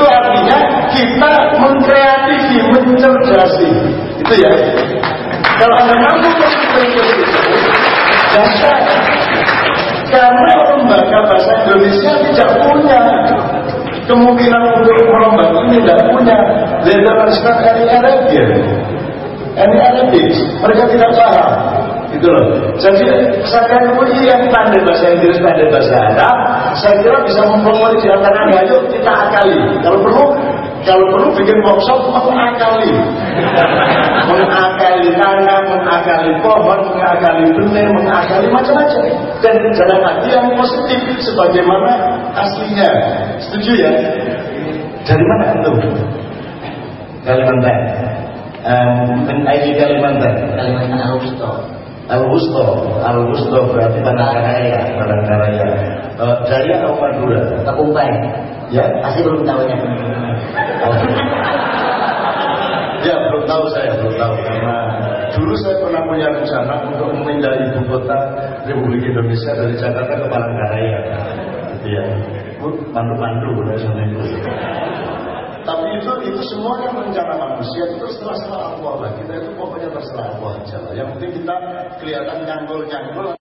S2: Itu artinya kita mengkreatifi, mencerdasi. Itu ya. Kalau anda mampu itu, dahsyat. Karena lembaga bahasa Indonesia tidak punya kemungkinan untuk merombak ini tidak punya Arabian any Arabic mereka tidak paham gitu loh. Jadi saya UI yang pandai bahasa Inggris pandai bahasa Arab. Saya kira bisa mempromosi di antara ayo kita akali. Kalau perlu kalau perlu bikin workshop mengakali mengakali tanah mengakali pohon mengakali benih mengakali macam-macam. Dan jalan hati yang positif sebagaimana aslinya. Setuju ya? Dari mana itu? Kalimantan. Um, Kalimantan.
S4: Kalimantan Al-Wusto
S2: Al-Wusto Al-Wusto berarti Palangkaraya Palangkaraya uh, dari atau Madura
S4: Kekumpai
S2: ya?
S4: Pasti belum tahu ya.
S2: Oh. Ya belum tahu saya belum tahu. Karena dulu saya pernah punya rencana untuk memindah ibu kota Republik Indonesia dari Jakarta ke Palangkaraya. Iya, mandu-mandu itu. Tapi itu itu semua yang rencana manusia itu serah Allah lah. Kita itu pokoknya terserah Allah aja. Yang penting kita kelihatan nyanggol-nyanggol